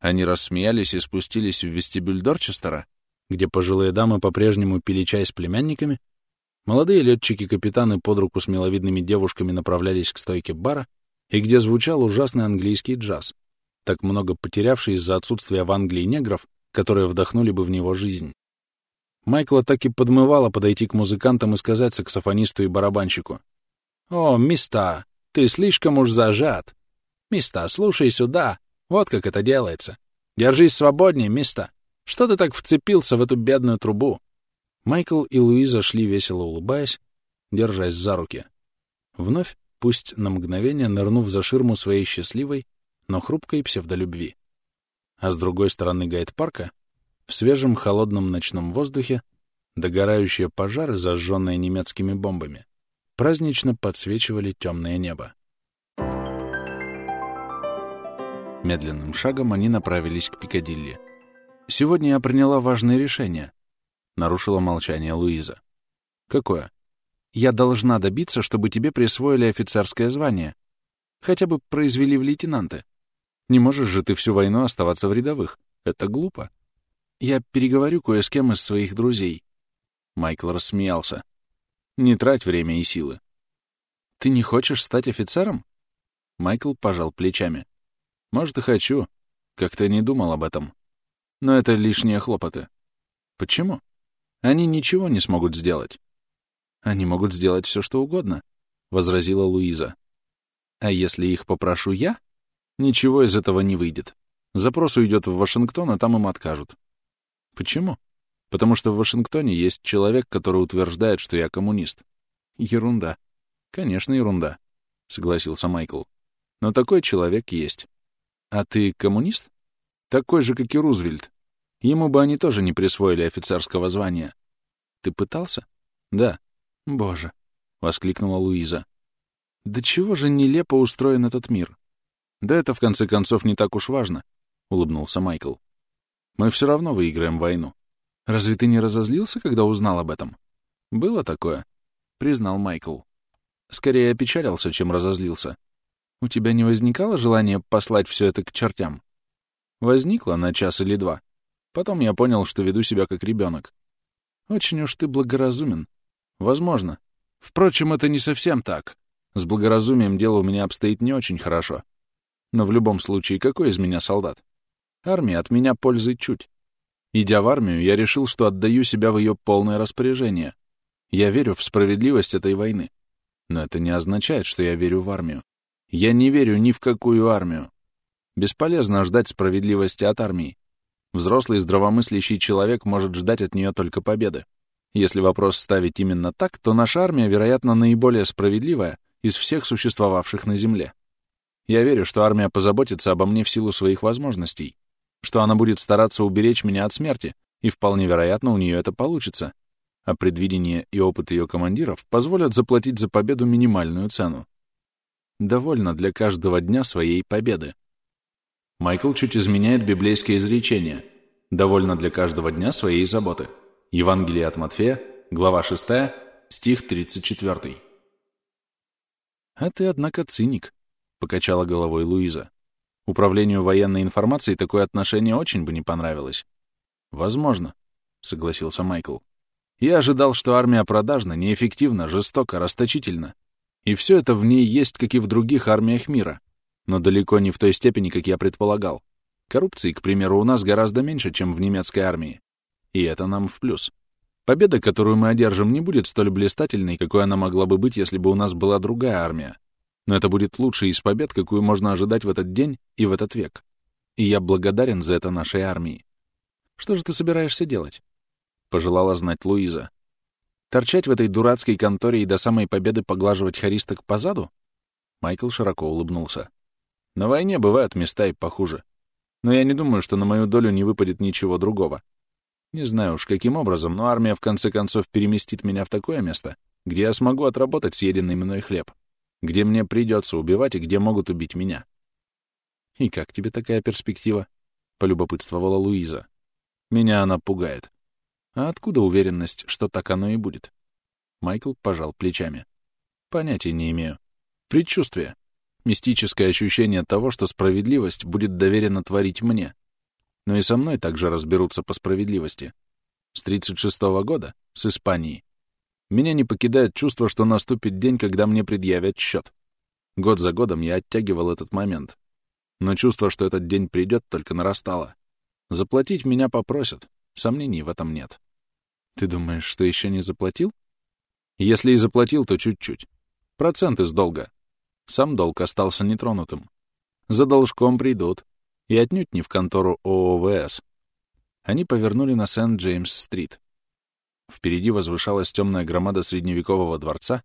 Они рассмеялись и спустились в вестибюль Дорчестера, где пожилые дамы по-прежнему пили чай с племянниками, молодые летчики-капитаны под руку с миловидными девушками направлялись к стойке бара, и где звучал ужасный английский джаз — так много потерявший из-за отсутствия в Англии негров, которые вдохнули бы в него жизнь. Майкла так и подмывало подойти к музыкантам и сказать саксофонисту и барабанщику. «О, миста, ты слишком уж зажат. Миста, слушай сюда. Вот как это делается. Держись свободнее, миста. Что ты так вцепился в эту бедную трубу?» Майкл и Луиза шли весело улыбаясь, держась за руки. Вновь, пусть на мгновение нырнув за ширму своей счастливой, но хрупкой псевдолюбви. А с другой стороны гайд-парка в свежем холодном ночном воздухе догорающие пожары, зажженные немецкими бомбами, празднично подсвечивали темное небо. Медленным шагом они направились к Пикадилли. «Сегодня я приняла важное решение», — нарушила молчание Луиза. «Какое?» «Я должна добиться, чтобы тебе присвоили офицерское звание. Хотя бы произвели в лейтенанты. Не можешь же ты всю войну оставаться в рядовых. Это глупо. Я переговорю кое с кем из своих друзей. Майкл рассмеялся. Не трать время и силы. Ты не хочешь стать офицером? Майкл пожал плечами. Может, и хочу. Как-то не думал об этом. Но это лишние хлопоты. Почему? Они ничего не смогут сделать. Они могут сделать все, что угодно, — возразила Луиза. А если их попрошу я, ничего из этого не выйдет. Запрос уйдет в Вашингтон, а там им откажут. Почему? Потому что в Вашингтоне есть человек, который утверждает, что я коммунист. Ерунда. Конечно, ерунда, согласился Майкл. Но такой человек есть. А ты коммунист? Такой же, как и Рузвельт. Ему бы они тоже не присвоили офицерского звания. Ты пытался? Да. Боже, воскликнула Луиза. Да чего же нелепо устроен этот мир? Да это, в конце концов, не так уж важно, улыбнулся Майкл. Мы все равно выиграем войну. Разве ты не разозлился, когда узнал об этом? Было такое, признал Майкл. Скорее опечалился, чем разозлился. У тебя не возникало желания послать все это к чертям? Возникло на час или два. Потом я понял, что веду себя как ребенок. Очень уж ты благоразумен. Возможно. Впрочем, это не совсем так. С благоразумием дело у меня обстоит не очень хорошо. Но в любом случае, какой из меня солдат? Армия от меня пользы чуть. Идя в армию, я решил, что отдаю себя в ее полное распоряжение. Я верю в справедливость этой войны. Но это не означает, что я верю в армию. Я не верю ни в какую армию. Бесполезно ждать справедливости от армии. Взрослый здравомыслящий человек может ждать от нее только победы. Если вопрос ставить именно так, то наша армия, вероятно, наиболее справедливая из всех существовавших на Земле. Я верю, что армия позаботится обо мне в силу своих возможностей, что она будет стараться уберечь меня от смерти, и вполне вероятно, у нее это получится. А предвидение и опыт ее командиров позволят заплатить за победу минимальную цену. Довольно для каждого дня своей победы. Майкл чуть изменяет библейское изречение. Довольно для каждого дня своей заботы. Евангелие от Матфея, глава 6, стих 34. «А ты, однако, циник», — покачала головой Луиза. Управлению военной информацией такое отношение очень бы не понравилось. Возможно, согласился Майкл. Я ожидал, что армия продажна, неэффективна, жестока, расточительна. И все это в ней есть, как и в других армиях мира. Но далеко не в той степени, как я предполагал. Коррупции, к примеру, у нас гораздо меньше, чем в немецкой армии. И это нам в плюс. Победа, которую мы одержим, не будет столь блистательной, какой она могла бы быть, если бы у нас была другая армия. Но это будет лучшей из побед, какую можно ожидать в этот день и в этот век. И я благодарен за это нашей армии. Что же ты собираешься делать? Пожелала знать Луиза. Торчать в этой дурацкой конторе и до самой победы поглаживать харисток по заду? Майкл широко улыбнулся. На войне бывают места и похуже. Но я не думаю, что на мою долю не выпадет ничего другого. Не знаю уж каким образом, но армия в конце концов переместит меня в такое место, где я смогу отработать съеденный мной хлеб где мне придется убивать и где могут убить меня. «И как тебе такая перспектива?» — полюбопытствовала Луиза. «Меня она пугает. А откуда уверенность, что так оно и будет?» Майкл пожал плечами. «Понятия не имею. Предчувствие. Мистическое ощущение того, что справедливость будет доверена творить мне. Но и со мной также разберутся по справедливости. С 36-го года, с Испанией, меня не покидает чувство, что наступит день, когда мне предъявят счет. Год за годом я оттягивал этот момент. но чувство, что этот день придет, только нарастало. Заплатить меня попросят, сомнений в этом нет. Ты думаешь, что еще не заплатил? Если и заплатил, то чуть-чуть. Процент из долга. Сам долг остался нетронутым. За должком придут. И отнюдь не в контору ООВС. Они повернули на Сент-Джеймс-стрит. Впереди возвышалась темная громада средневекового дворца.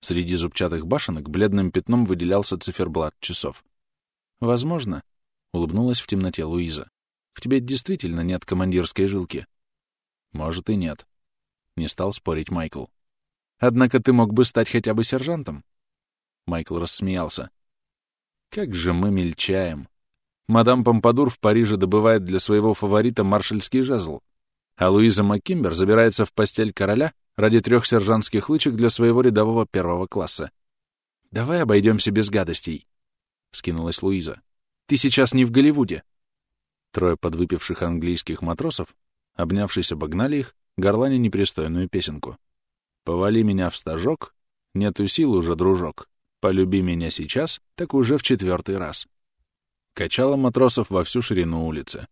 Среди зубчатых башенок бледным пятном выделялся циферблат часов. «Возможно», — улыбнулась в темноте Луиза, — «в тебе действительно нет командирской жилки». «Может и нет», — не стал спорить Майкл. «Однако ты мог бы стать хотя бы сержантом». Майкл рассмеялся. «Как же мы мельчаем! Мадам Помпадур в Париже добывает для своего фаворита маршальский жезл, а Луиза Маккимбер забирается в постель короля ради трех сержантских лычек для своего рядового первого класса. «Давай обойдемся без гадостей», — скинулась Луиза. «Ты сейчас не в Голливуде». Трое подвыпивших английских матросов, обнявшись, обогнали их, горланя непристойную песенку. «Повали меня в стажок, нету сил уже, дружок. Полюби меня сейчас, так уже в четвертый раз». Качала матросов во всю ширину улицы.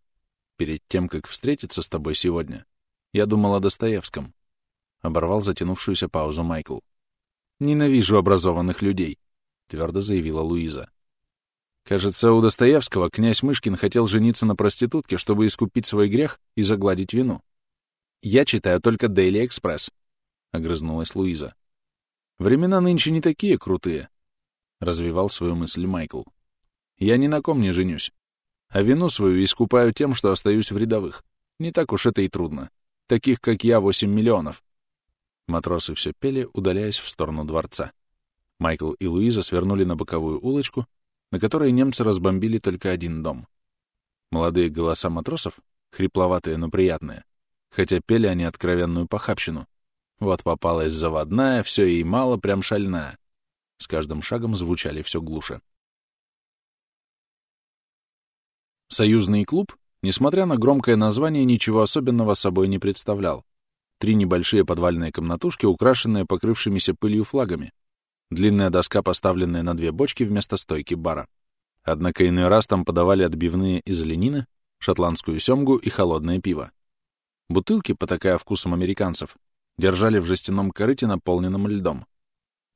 Перед тем, как встретиться с тобой сегодня, я думал о Достоевском. Оборвал затянувшуюся паузу Майкл. «Ненавижу образованных людей», — твердо заявила Луиза. Кажется, у Достоевского князь Мышкин хотел жениться на проститутке, чтобы искупить свой грех и загладить вину. «Я читаю только Daily Express», — огрызнулась Луиза. «Времена нынче не такие крутые», — развивал свою мысль Майкл. «Я ни на ком не женюсь. А вину свою искупаю тем, что остаюсь в рядовых. Не так уж это и трудно. Таких, как я, 8 миллионов. Матросы все пели, удаляясь в сторону дворца. Майкл и Луиза свернули на боковую улочку, на которой немцы разбомбили только один дом. Молодые голоса матросов, хрипловатые, но приятные, хотя пели они откровенную похабщину. Вот попалась заводная, все ей мало, прям шальная. С каждым шагом звучали все глуше. Союзный клуб, несмотря на громкое название, ничего особенного собой не представлял. Три небольшие подвальные комнатушки, украшенные покрывшимися пылью флагами. Длинная доска, поставленная на две бочки вместо стойки бара. Однако иной раз там подавали отбивные из ленины, шотландскую семгу и холодное пиво. Бутылки, потакая вкусом американцев, держали в жестяном корыте, наполненном льдом.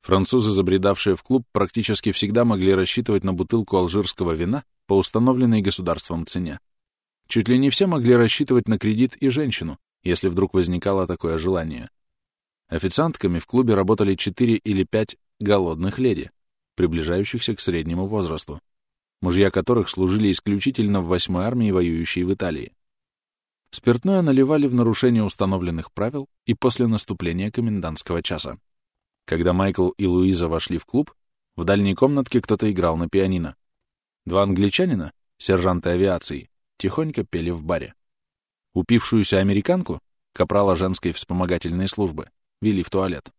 Французы, забредавшие в клуб, практически всегда могли рассчитывать на бутылку алжирского вина по установленной государством цене. Чуть ли не все могли рассчитывать на кредит и женщину, если вдруг возникало такое желание. Официантками в клубе работали четыре или пять голодных леди, приближающихся к среднему возрасту, мужья которых служили исключительно в восьмой армии, воюющей в Италии. Спиртное наливали в нарушение установленных правил и после наступления комендантского часа. Когда Майкл и Луиза вошли в клуб, в дальней комнатке кто-то играл на пианино. Два англичанина, сержанты авиации, тихонько пели в баре. Упившуюся американку, капрала женской вспомогательной службы, вели в туалет.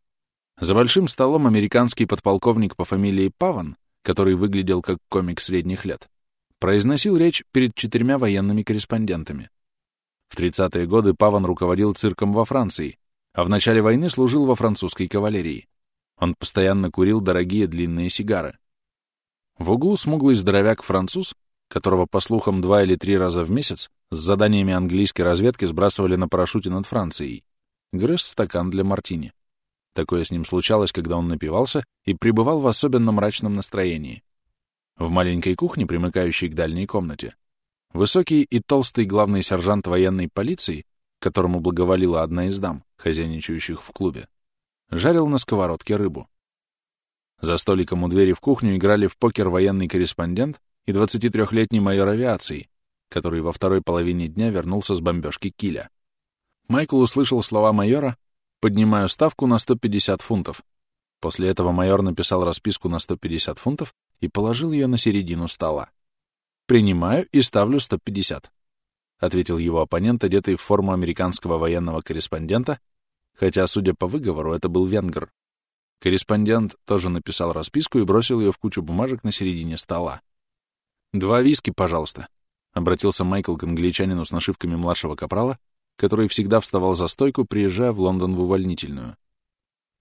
За большим столом американский подполковник по фамилии Паван, который выглядел как комик средних лет, произносил речь перед четырьмя военными корреспондентами. В 30-е годы Паван руководил цирком во Франции, а в начале войны служил во французской кавалерии. Он постоянно курил дорогие длинные сигары. В углу смуглый здоровяк-француз, которого, по слухам, два или три раза в месяц с заданиями английской разведки сбрасывали на парашюте над Францией, грыз стакан для мартини. Такое с ним случалось, когда он напивался и пребывал в особенно мрачном настроении. В маленькой кухне, примыкающей к дальней комнате, высокий и толстый главный сержант военной полиции, которому благоволила одна из дам, хозяйничающих в клубе, жарил на сковородке рыбу. За столиком у двери в кухню играли в покер военный корреспондент и 23-летний майор авиации, который во второй половине дня вернулся с бомбежки Киля. Майкл услышал слова майора «Поднимаю ставку на 150 фунтов». После этого майор написал расписку на 150 фунтов и положил ее на середину стола. «Принимаю и ставлю 150», — ответил его оппонент, одетый в форму американского военного корреспондента, хотя, судя по выговору, это был венгр. Корреспондент тоже написал расписку и бросил ее в кучу бумажек на середине стола. «Два виски, пожалуйста», — обратился Майкл к англичанину с нашивками младшего капрала, который всегда вставал за стойку, приезжая в Лондон в увольнительную.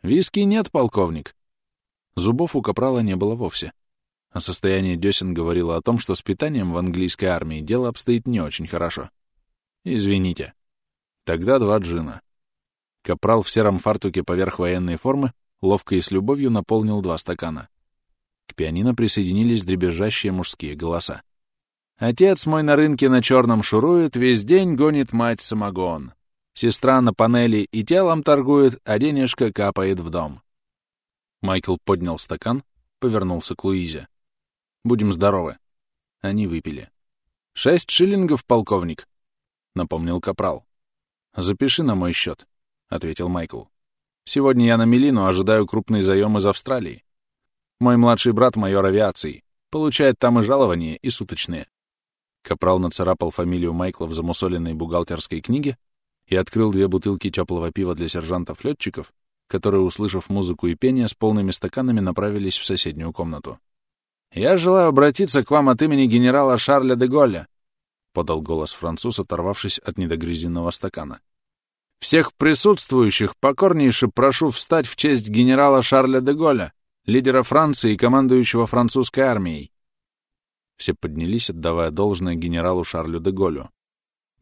«Виски нет, полковник». Зубов у капрала не было вовсе. А состояние десен говорило о том, что с питанием в английской армии дело обстоит не очень хорошо. Извините. Тогда два джина. Капрал в сером фартуке поверх военной формы ловко и с любовью наполнил два стакана. К пианино присоединились дребезжащие мужские голоса. Отец мой на рынке на черном шурует, весь день гонит мать самогон. Сестра на панели и телом торгует, а денежка капает в дом. Майкл поднял стакан, повернулся к Луизе. «Будем здоровы». Они выпили. «Шесть шиллингов, полковник», — напомнил Капрал. «Запиши на мой счет», — ответил Майкл. «Сегодня я на Мелину ожидаю крупный заем из Австралии. Мой младший брат — майор авиации. Получает там и жалования, и суточные. Капрал нацарапал фамилию Майкла в замусоленной бухгалтерской книге и открыл две бутылки теплого пива для сержантов-летчиков, которые, услышав музыку и пение, с полными стаканами направились в соседнюю комнату. «Я желаю обратиться к вам от имени генерала Шарля де Голля», — подал голос француз, оторвавшись от недогрызенного стакана. «Всех присутствующих покорнейше прошу встать в честь генерала Шарля де Голля, лидера Франции и командующего французской армией. Все поднялись, отдавая должное генералу Шарлю де Голлю.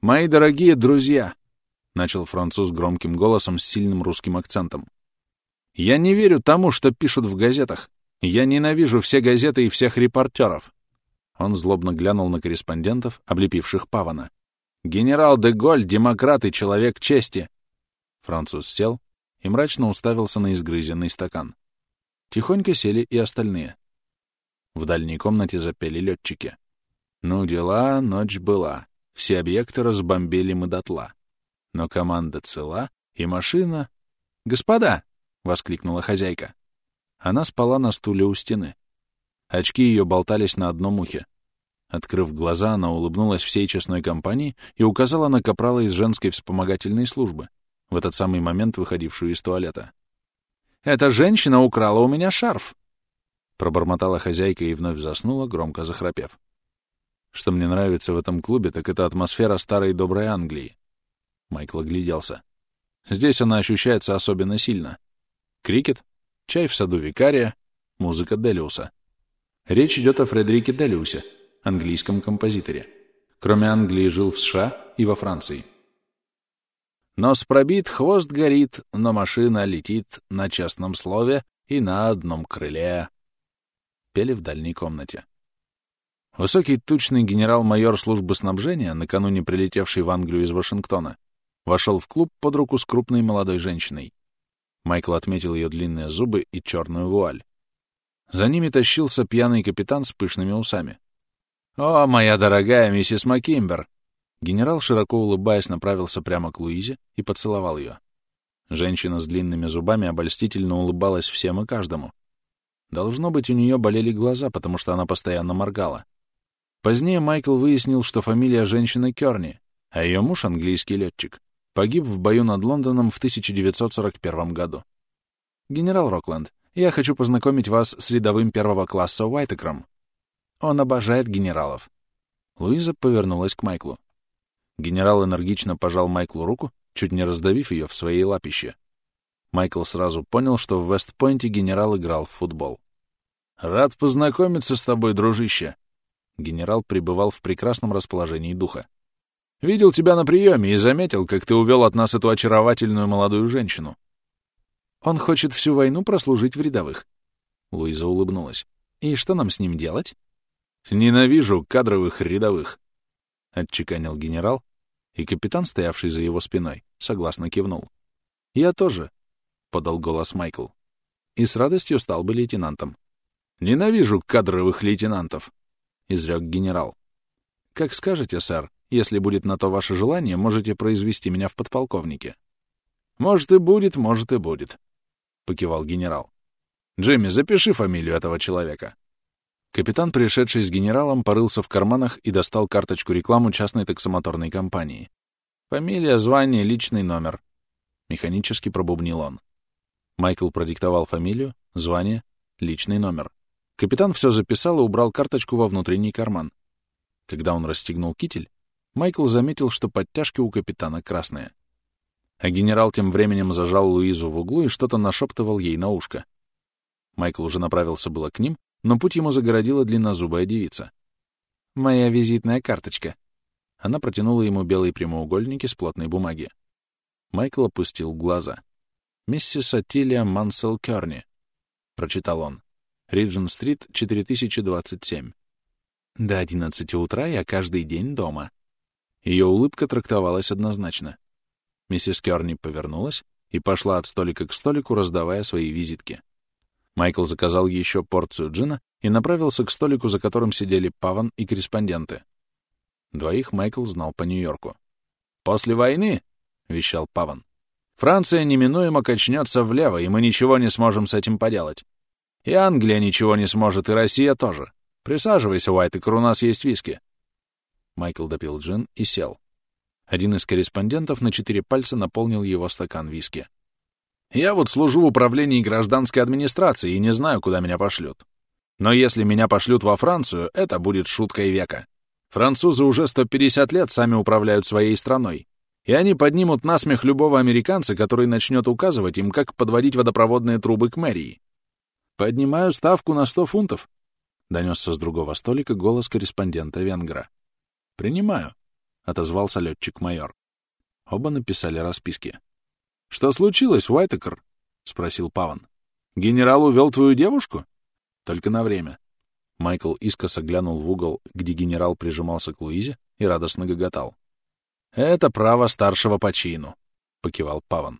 «Мои дорогие друзья!» — начал француз громким голосом с сильным русским акцентом. «Я не верю тому, что пишут в газетах. Я ненавижу все газеты и всех репортеров». Он злобно глянул на корреспондентов, облепивших Павана. «Генерал де Голь — демократ и человек чести!» Француз сел и мрачно уставился на изгрызенный стакан. Тихонько сели и остальные. В дальней комнате запели летчики. Ну, дела, ночь была. Все объекты разбомбили мы дотла. Но команда цела, и машина... «Господа!» — воскликнула хозяйка. Она спала на стуле у стены. Очки ее болтались на одном ухе. Открыв глаза, она улыбнулась всей честной компании и указала на капрала из женской вспомогательной службы, в этот самый момент выходившую из туалета. «Эта женщина украла у меня шарф!» Пробормотала хозяйка и вновь заснула, громко захрапев. Что мне нравится в этом клубе, так это атмосфера старой доброй Англии. Майкл огляделся. Здесь она ощущается особенно сильно. Крикет, чай в саду викария, музыка Делиуса. Речь идет о Фредерике Делиусе, английском композиторе. Кроме Англии жил в США и во Франции. Нос пробит, хвост горит, но машина летит на честном слове и на одном крыле пели в дальней комнате. Высокий тучный генерал-майор службы снабжения, накануне прилетевший в Англию из Вашингтона, вошел в клуб под руку с крупной молодой женщиной. Майкл отметил ее длинные зубы и черную вуаль. За ними тащился пьяный капитан с пышными усами. «О, моя дорогая миссис Маккимбер!» Генерал, широко улыбаясь, направился прямо к Луизе и поцеловал ее. Женщина с длинными зубами обольстительно улыбалась всем и каждому. Должно быть, у нее болели глаза, потому что она постоянно моргала. Позднее Майкл выяснил, что фамилия женщины Кёрни, а ее муж, английский летчик, погиб в бою над Лондоном в 1941 году. «Генерал Рокленд, я хочу познакомить вас с рядовым первого класса Уайтекром. Он обожает генералов». Луиза повернулась к Майклу. Генерал энергично пожал Майклу руку, чуть не раздавив ее в своей лапище. Майкл сразу понял, что в Вестпойнте генерал играл в футбол. «Рад познакомиться с тобой, дружище!» Генерал пребывал в прекрасном расположении духа. «Видел тебя на приеме и заметил, как ты увел от нас эту очаровательную молодую женщину». «Он хочет всю войну прослужить в рядовых». Луиза улыбнулась. «И что нам с ним делать?» «Ненавижу кадровых рядовых», — отчеканил генерал, и капитан, стоявший за его спиной, согласно кивнул. «Я тоже», — подал голос Майкл. И с радостью стал бы лейтенантом. «Ненавижу кадровых лейтенантов», — изрек генерал. «Как скажете, сэр, если будет на то ваше желание, можете произвести меня в подполковнике». «Может и будет, может и будет», — покивал генерал. «Джимми, запиши фамилию этого человека». Капитан, пришедший с генералом, порылся в карманах и достал карточку-рекламу частной таксомоторной компании. Фамилия, звание, личный номер. Механически пробубнил он. Майкл продиктовал фамилию, звание, личный номер. Капитан все записал и убрал карточку во внутренний карман. Когда он расстегнул китель, Майкл заметил, что подтяжки у капитана красные. А генерал тем временем зажал Луизу в углу и что-то нашептывал ей на ушко. Майкл уже направился было к ним, но путь ему загородила длиннозубая девица. «Моя визитная карточка». Она протянула ему белые прямоугольники с плотной бумаги. Майкл опустил глаза. «Миссис Атилия Мансел Кёрни», — прочитал он. «Риджин-стрит, 4027. До одиннадцати утра я каждый день дома». Ее улыбка трактовалась однозначно. Миссис Кёрни повернулась и пошла от столика к столику, раздавая свои визитки. Майкл заказал еще порцию джина и направился к столику, за которым сидели Паван и корреспонденты. Двоих Майкл знал по Нью-Йорку. «После войны», — вещал Паван, — «Франция неминуемо качнется влево, и мы ничего не сможем с этим поделать. И Англия ничего не сможет, и Россия тоже. Присаживайся, Уайтекер, у нас есть виски». Майкл допил джин и сел. Один из корреспондентов на четыре пальца наполнил его стакан виски. Я вот служу в управлении гражданской администрации и не знаю, куда меня пошлют. Но если меня пошлют во Францию, это будет шуткой века. Французы уже 150 лет сами управляют своей страной, и они поднимут насмех любого американца, который начнет указывать им, как подводить водопроводные трубы к мэрии. «Поднимаю ставку на 100 фунтов», — донесся с другого столика голос корреспондента Венгра. «Принимаю», — отозвался летчик-майор. Оба написали расписки. «Что случилось, Уайтекер?» — спросил Паван. «Генерал увел твою девушку?» «Только на время». Майкл искоса глянул в угол, где генерал прижимался к Луизе и радостно гоготал. «Это право старшего по чину», — покивал Паван.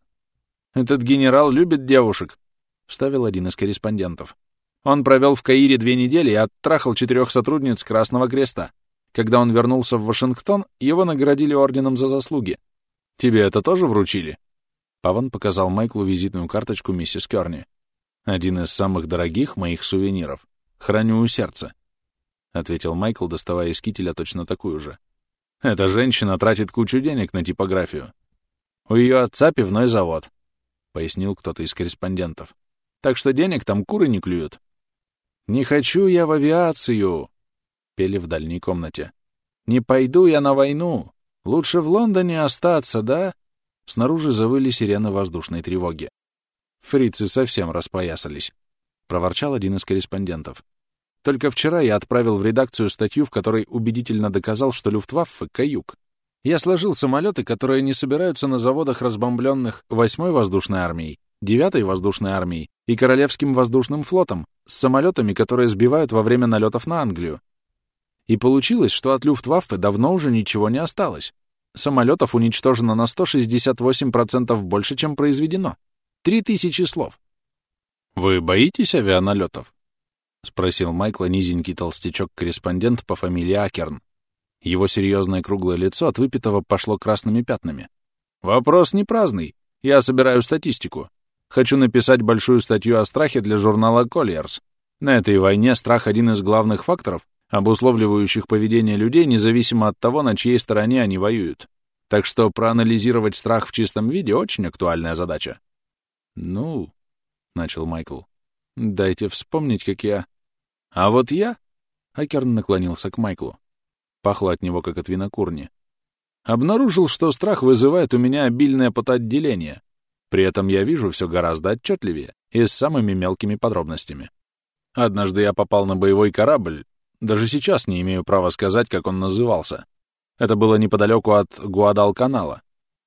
«Этот генерал любит девушек», — вставил один из корреспондентов. «Он провел в Каире две недели и оттрахал четырех сотрудниц Красного Креста. Когда он вернулся в Вашингтон, его наградили орденом за заслуги. Тебе это тоже вручили?» Паван показал Майклу визитную карточку миссис Кёрни. «Один из самых дорогих моих сувениров. Храню у сердца», — ответил Майкл, доставая из кителя точно такую же. «Эта женщина тратит кучу денег на типографию. У ее отца пивной завод», — пояснил кто-то из корреспондентов. «Так что денег там куры не клюют». «Не хочу я в авиацию», — пели в дальней комнате. «Не пойду я на войну. Лучше в Лондоне остаться, да?» Снаружи завыли сирены воздушной тревоги. «Фрицы совсем распоясались», — проворчал один из корреспондентов. «Только вчера я отправил в редакцию статью, в которой убедительно доказал, что Люфтваффе — каюк. Я сложил самолеты, которые не собираются на заводах разбомбленных 8-й воздушной армией, 9-й воздушной армией и Королевским воздушным флотом с самолетами, которые сбивают во время налетов на Англию. И получилось, что от Люфтваффе давно уже ничего не осталось. Самолетов уничтожено на 168% больше, чем произведено. Три тысячи слов. «Вы боитесь авианалетов?» — спросил Майкла низенький толстячок-корреспондент по фамилии Акерн. Его серьезное круглое лицо от выпитого пошло красными пятнами. «Вопрос не праздный. Я собираю статистику. Хочу написать большую статью о страхе для журнала Colliers. На этой войне страх — один из главных факторов, обусловливающих поведение людей независимо от того, на чьей стороне они воюют. Так что проанализировать страх в чистом виде — очень актуальная задача. «Ну...» — начал Майкл. «Дайте вспомнить, как я...» «А вот я...» — Акерн наклонился к Майклу. Пахло от него, как от винокурни. «Обнаружил, что страх вызывает у меня обильное потоотделение. При этом я вижу все гораздо отчетливее и с самыми мелкими подробностями. Однажды я попал на боевой корабль, даже сейчас не имею права сказать, как он назывался. Это было неподалеку от Гуадалканала.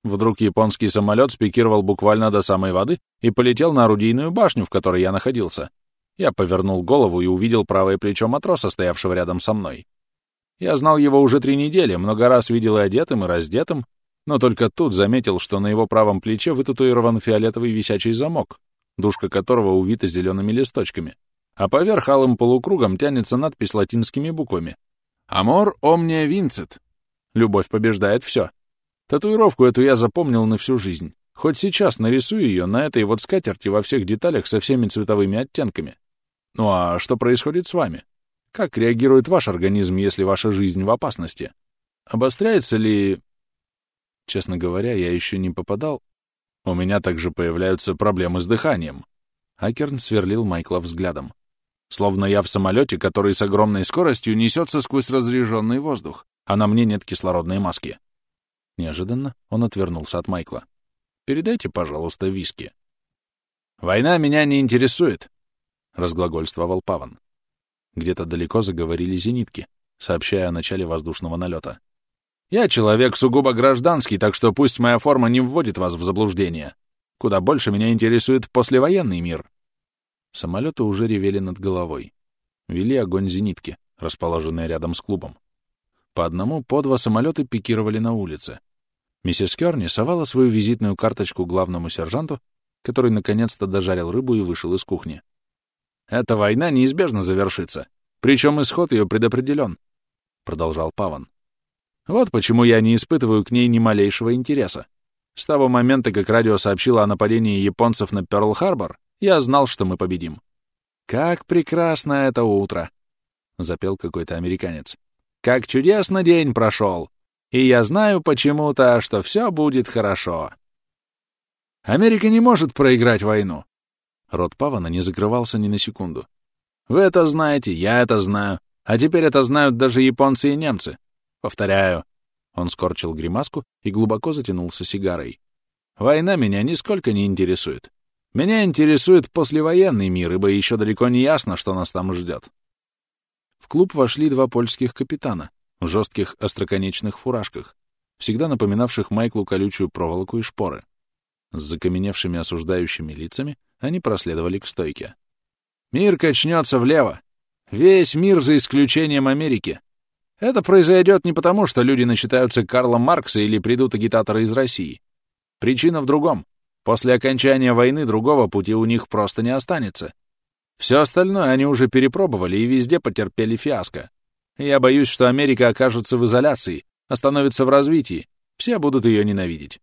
Вдруг японский самолет спикировал буквально до самой воды и полетел на орудийную башню, в которой я находился. Я повернул голову и увидел правое плечо матроса, стоявшего рядом со мной. Я знал его уже три недели, много раз видел и одетым, и раздетым, но только тут заметил, что на его правом плече вытатуирован фиолетовый висячий замок, дужка которого увита зелеными листочками а поверх алым полукругом тянется надпись латинскими буквами. «Амор омния винцит». Любовь побеждает все. Татуировку эту я запомнил на всю жизнь. Хоть сейчас нарисую ее на этой вот скатерти во всех деталях со всеми цветовыми оттенками. Ну а что происходит с вами? Как реагирует ваш организм, если ваша жизнь в опасности? Обостряется ли... Честно говоря, я еще не попадал. У меня также появляются проблемы с дыханием. Акерн сверлил Майкла взглядом. Словно я в самолете, который с огромной скоростью несется сквозь разреженный воздух, а на мне нет кислородной маски. Неожиданно он отвернулся от Майкла. «Передайте, пожалуйста, виски». «Война меня не интересует», — разглагольствовал Паван. Где-то далеко заговорили зенитки, сообщая о начале воздушного налета. «Я человек сугубо гражданский, так что пусть моя форма не вводит вас в заблуждение. Куда больше меня интересует послевоенный мир». Самолеты уже ревели над головой. Вели огонь зенитки, расположенные рядом с клубом. По одному, по два самолета пикировали на улице. Миссис Кёрни совала свою визитную карточку главному сержанту, который наконец-то дожарил рыбу и вышел из кухни. «Эта война неизбежно завершится, причем исход ее предопределен», — продолжал Паван. «Вот почему я не испытываю к ней ни малейшего интереса. С того момента, как радио сообщило о нападении японцев на Пёрл-Харбор, я знал, что мы победим. «Как прекрасно это утро!» — запел какой-то американец. «Как чудесно день прошел! И я знаю почему-то, что все будет хорошо!» Америка не может проиграть войну. Рот Павана не закрывался ни на секунду. Вы это знаете, я это знаю, а теперь это знают даже японцы и немцы. Повторяю. Он скорчил гримаску и глубоко затянулся сигарой. Война меня нисколько не интересует. Меня интересует послевоенный мир, ибо еще далеко не ясно, что нас там ждет. В клуб вошли два польских капитана в жестких остроконечных фуражках, всегда напоминавших Майклу колючую проволоку и шпоры. С закаменевшими осуждающими лицами они проследовали к стойке. «Мир качнется влево. Весь мир за исключением Америки. Это произойдет не потому, что люди начитаются Карла Маркса или придут агитаторы из России. Причина в другом. После окончания войны другого пути у них просто не останется. Все остальное они уже перепробовали и везде потерпели фиаско. Я боюсь, что Америка окажется в изоляции, остановится в развитии. Все будут ее ненавидеть.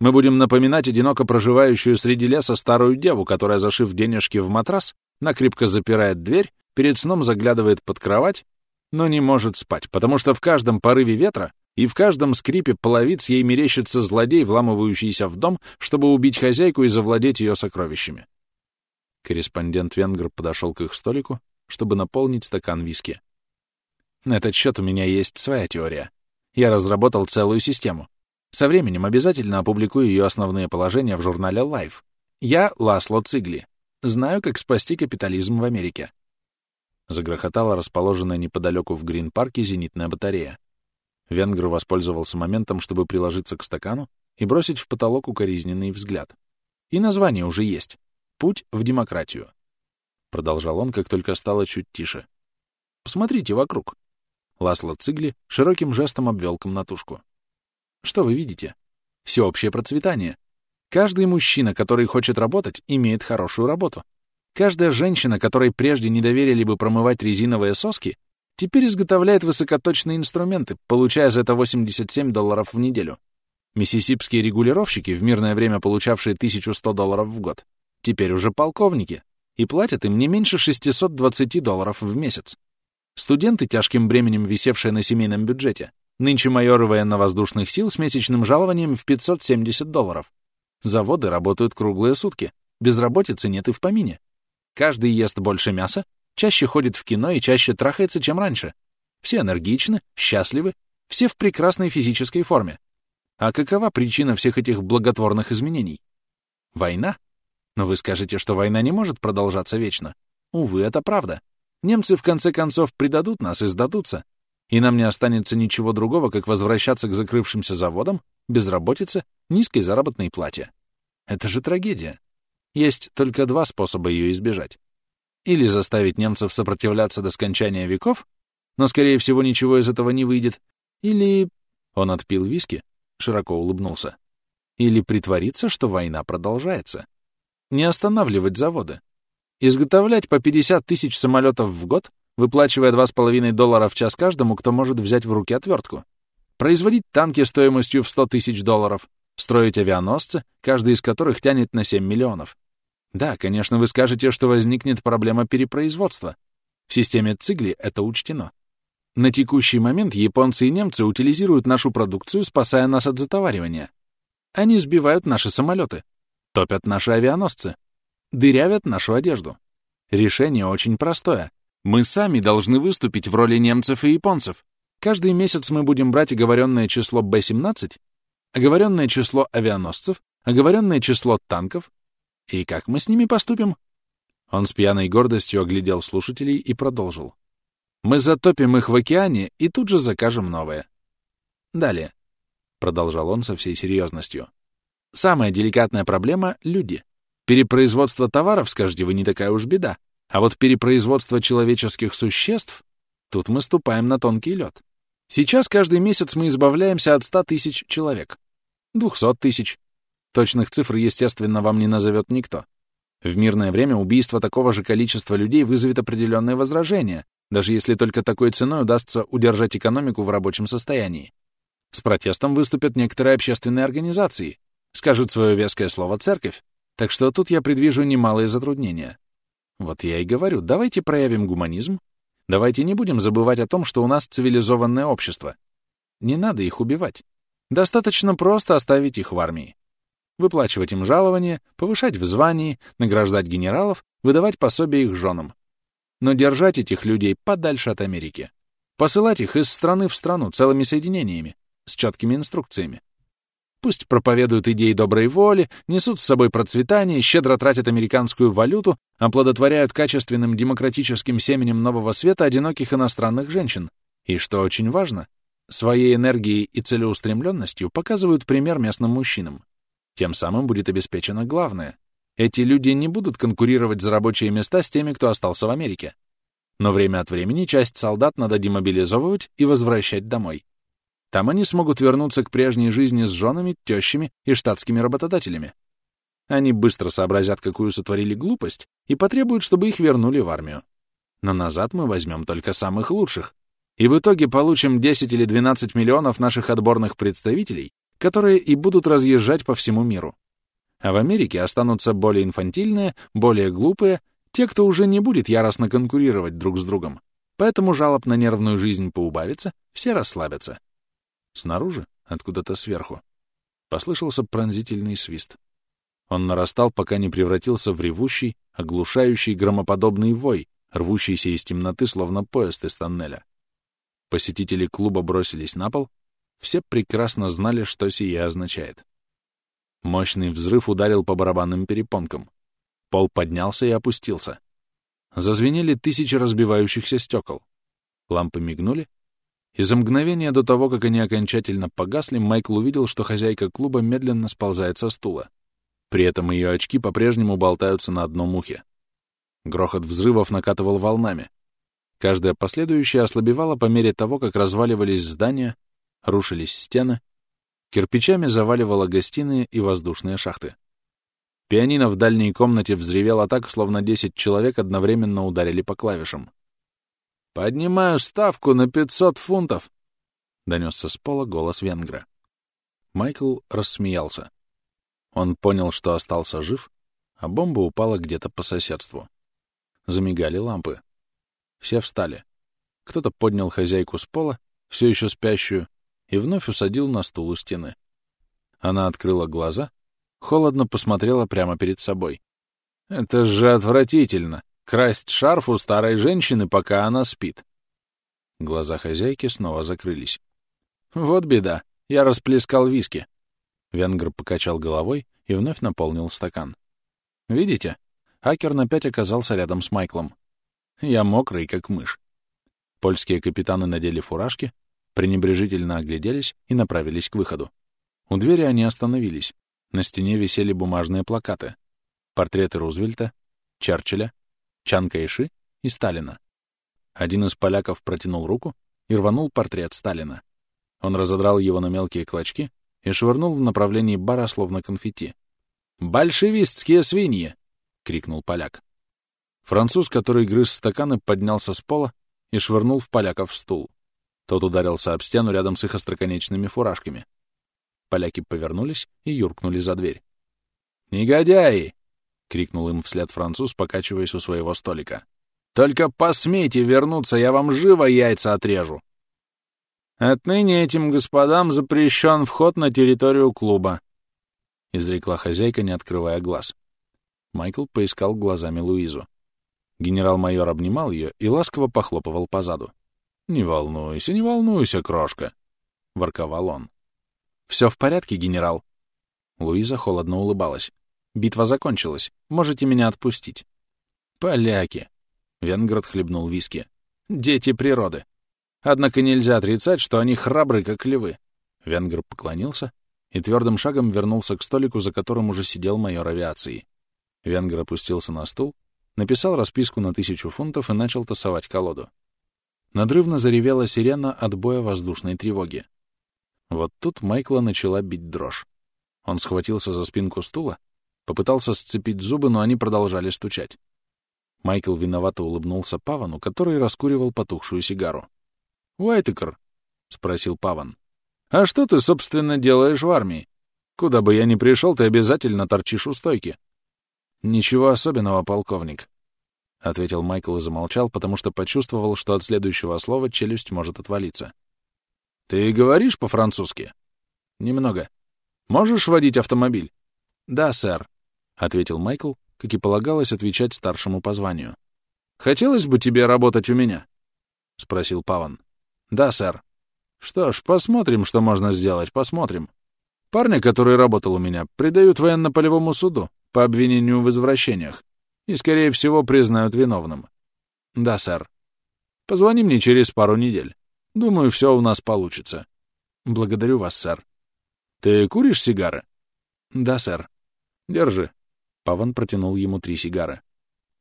Мы будем напоминать одиноко проживающую среди леса старую деву, которая, зашив денежки в матрас, накрепко запирает дверь, перед сном заглядывает под кровать, но не может спать, потому что в каждом порыве ветра и в каждом скрипе половиц ей мерещится злодей, вламывающийся в дом, чтобы убить хозяйку и завладеть ее сокровищами. Корреспондент Венгр подошел к их столику, чтобы наполнить стакан виски. На этот счет у меня есть своя теория. Я разработал целую систему. Со временем обязательно опубликую ее основные положения в журнале Life. Я Ласло Цигли. Знаю, как спасти капитализм в Америке. Загрохотала расположенная неподалеку в Грин-парке зенитная батарея. Венгр воспользовался моментом, чтобы приложиться к стакану и бросить в потолок укоризненный взгляд. И название уже есть. «Путь в демократию». Продолжал он, как только стало чуть тише. «Посмотрите вокруг». Ласло Цигли широким жестом обвел комнатушку. Что вы видите? Всеобщее процветание. Каждый мужчина, который хочет работать, имеет хорошую работу. Каждая женщина, которой прежде не доверили бы промывать резиновые соски, теперь изготовляет высокоточные инструменты, получая за это 87 долларов в неделю. Миссисипские регулировщики, в мирное время получавшие 1100 долларов в год, теперь уже полковники, и платят им не меньше 620 долларов в месяц. Студенты, тяжким бременем висевшие на семейном бюджете, Нынче майоры военно-воздушных сил с месячным жалованием в 570 долларов. Заводы работают круглые сутки. Безработицы нет и в помине. Каждый ест больше мяса, чаще ходит в кино и чаще трахается, чем раньше. Все энергичны, счастливы, все в прекрасной физической форме. А какова причина всех этих благотворных изменений? Война? Но вы скажете, что война не может продолжаться вечно. Увы, это правда. Немцы в конце концов предадут нас и сдадутся, и нам не останется ничего другого, как возвращаться к закрывшимся заводам, безработице, низкой заработной плате. Это же трагедия. Есть только два способа ее избежать. Или заставить немцев сопротивляться до скончания веков, но, скорее всего, ничего из этого не выйдет, или... Он отпил виски, широко улыбнулся. Или притвориться, что война продолжается. Не останавливать заводы. Изготовлять по 50 тысяч самолетов в год, выплачивая 2,5 доллара в час каждому, кто может взять в руки отвертку. Производить танки стоимостью в 100 тысяч долларов, строить авианосцы, каждый из которых тянет на 7 миллионов. Да, конечно, вы скажете, что возникнет проблема перепроизводства. В системе Цигли это учтено. На текущий момент японцы и немцы утилизируют нашу продукцию, спасая нас от затоваривания. Они сбивают наши самолеты, топят наши авианосцы, дырявят нашу одежду. Решение очень простое. Мы сами должны выступить в роли немцев и японцев. Каждый месяц мы будем брать оговоренное число Б-17, оговоренное число авианосцев, оговоренное число танков. И как мы с ними поступим? Он с пьяной гордостью оглядел слушателей и продолжил. Мы затопим их в океане и тут же закажем новое. Далее, — продолжал он со всей серьезностью, — самая деликатная проблема — люди. Перепроизводство товаров, скажете вы, не такая уж беда. А вот перепроизводство человеческих существ — тут мы ступаем на тонкий лед. Сейчас каждый месяц мы избавляемся от 100 тысяч человек. 200 тысяч. Точных цифр, естественно, вам не назовет никто. В мирное время убийство такого же количества людей вызовет определенные возражения, даже если только такой ценой удастся удержать экономику в рабочем состоянии. С протестом выступят некоторые общественные организации, скажет свое веское слово церковь, так что тут я предвижу немалые затруднения. Вот я и говорю, давайте проявим гуманизм, давайте не будем забывать о том, что у нас цивилизованное общество. Не надо их убивать. Достаточно просто оставить их в армии. Выплачивать им жалования, повышать в звании, награждать генералов, выдавать пособия их женам но держать этих людей подальше от Америки. Посылать их из страны в страну целыми соединениями, с четкими инструкциями. Пусть проповедуют идеи доброй воли, несут с собой процветание, щедро тратят американскую валюту, оплодотворяют качественным демократическим семенем нового света одиноких иностранных женщин. И, что очень важно, своей энергией и целеустремленностью показывают пример местным мужчинам. Тем самым будет обеспечено главное эти люди не будут конкурировать за рабочие места с теми, кто остался в Америке. Но время от времени часть солдат надо демобилизовывать и возвращать домой. Там они смогут вернуться к прежней жизни с женами, тещами и штатскими работодателями. Они быстро сообразят, какую сотворили глупость, и потребуют, чтобы их вернули в армию. Но назад мы возьмем только самых лучших. И в итоге получим 10 или 12 миллионов наших отборных представителей, которые и будут разъезжать по всему миру. А в Америке останутся более инфантильные, более глупые, те, кто уже не будет яростно конкурировать друг с другом. Поэтому жалоб на нервную жизнь поубавится, все расслабятся. Снаружи, откуда-то сверху, послышался пронзительный свист. Он нарастал, пока не превратился в ревущий, оглушающий громоподобный вой, рвущийся из темноты, словно поезд из тоннеля. Посетители клуба бросились на пол, все прекрасно знали, что сие означает. Мощный взрыв ударил по барабанным перепонкам. Пол поднялся и опустился. Зазвенели тысячи разбивающихся стекол. Лампы мигнули, и за мгновение до того, как они окончательно погасли, Майкл увидел, что хозяйка клуба медленно сползает со стула. При этом ее очки по-прежнему болтаются на одном ухе. Грохот взрывов накатывал волнами. Каждая последующая ослабевала по мере того, как разваливались здания, рушились стены, Кирпичами заваливало гостиные и воздушные шахты. Пианино в дальней комнате взревело так, словно десять человек одновременно ударили по клавишам. «Поднимаю ставку на пятьсот фунтов!» — донесся с пола голос венгра. Майкл рассмеялся. Он понял, что остался жив, а бомба упала где-то по соседству. Замигали лампы. Все встали. Кто-то поднял хозяйку с пола, все еще спящую, и вновь усадил на стул у стены. Она открыла глаза, холодно посмотрела прямо перед собой. «Это же отвратительно! Красть шарф у старой женщины, пока она спит!» Глаза хозяйки снова закрылись. «Вот беда! Я расплескал виски!» Венгр покачал головой и вновь наполнил стакан. «Видите? Акерн опять оказался рядом с Майклом. Я мокрый, как мышь. Польские капитаны надели фуражки, пренебрежительно огляделись и направились к выходу. У двери они остановились. На стене висели бумажные плакаты. Портреты Рузвельта, Черчилля, Чан Кайши и Сталина. Один из поляков протянул руку и рванул портрет Сталина. Он разодрал его на мелкие клочки и швырнул в направлении бара, словно конфетти. «Большевистские свиньи!» — крикнул поляк. Француз, который грыз стаканы, поднялся с пола и швырнул в поляков стул. Тот ударился об стену рядом с их остроконечными фуражками. Поляки повернулись и юркнули за дверь. «Негодяи!» — крикнул им вслед француз, покачиваясь у своего столика. «Только посмейте вернуться, я вам живо яйца отрежу!» «Отныне этим господам запрещен вход на территорию клуба», — изрекла хозяйка, не открывая глаз. Майкл поискал глазами Луизу. Генерал-майор обнимал ее и ласково похлопывал по заду. «Не волнуйся, не волнуйся, крошка», — ворковал он. «Все в порядке, генерал?» Луиза холодно улыбалась. «Битва закончилась. Можете меня отпустить». «Поляки!» — Венград хлебнул виски. Дети природы. Однако нельзя отрицать, что они храбры, как львы. Венгер поклонился и твердым шагом вернулся к столику, за которым уже сидел майор авиации. Венгер опустился на стул, написал расписку на тысячу фунтов и начал тасовать колоду. Надрывно заревела сирена отбоя воздушной тревоги. Вот тут Майкла начала бить дрожь. Он схватился за спинку стула, попытался сцепить зубы, но они продолжали стучать. Майкл виновато улыбнулся Павану, который раскуривал потухшую сигару. «Уайтекер?» — спросил Паван. «А что ты, собственно, делаешь в армии? Куда бы я ни пришел, ты обязательно торчишь у стойки». «Ничего особенного, полковник», — ответил Майкл и замолчал, потому что почувствовал, что от следующего слова челюсть может отвалиться. «Ты говоришь по-французски?» «Немного. Можешь водить автомобиль?» «Да, сэр», — ответил Майкл, как и полагалось отвечать старшему по званию. «Хотелось бы тебе работать у меня?» — спросил Паван. «Да, сэр». «Что ж, посмотрим, что можно сделать, посмотрим. Парня, который работал у меня, предают военно-полевому суду по обвинению в извращениях и, скорее всего, признают виновным». «Да, сэр». «Позвони мне через пару недель. Думаю, все у нас получится». «Благодарю вас, сэр». «Ты куришь сигары?» «Да, сэр». «Держи». Паван протянул ему три сигары.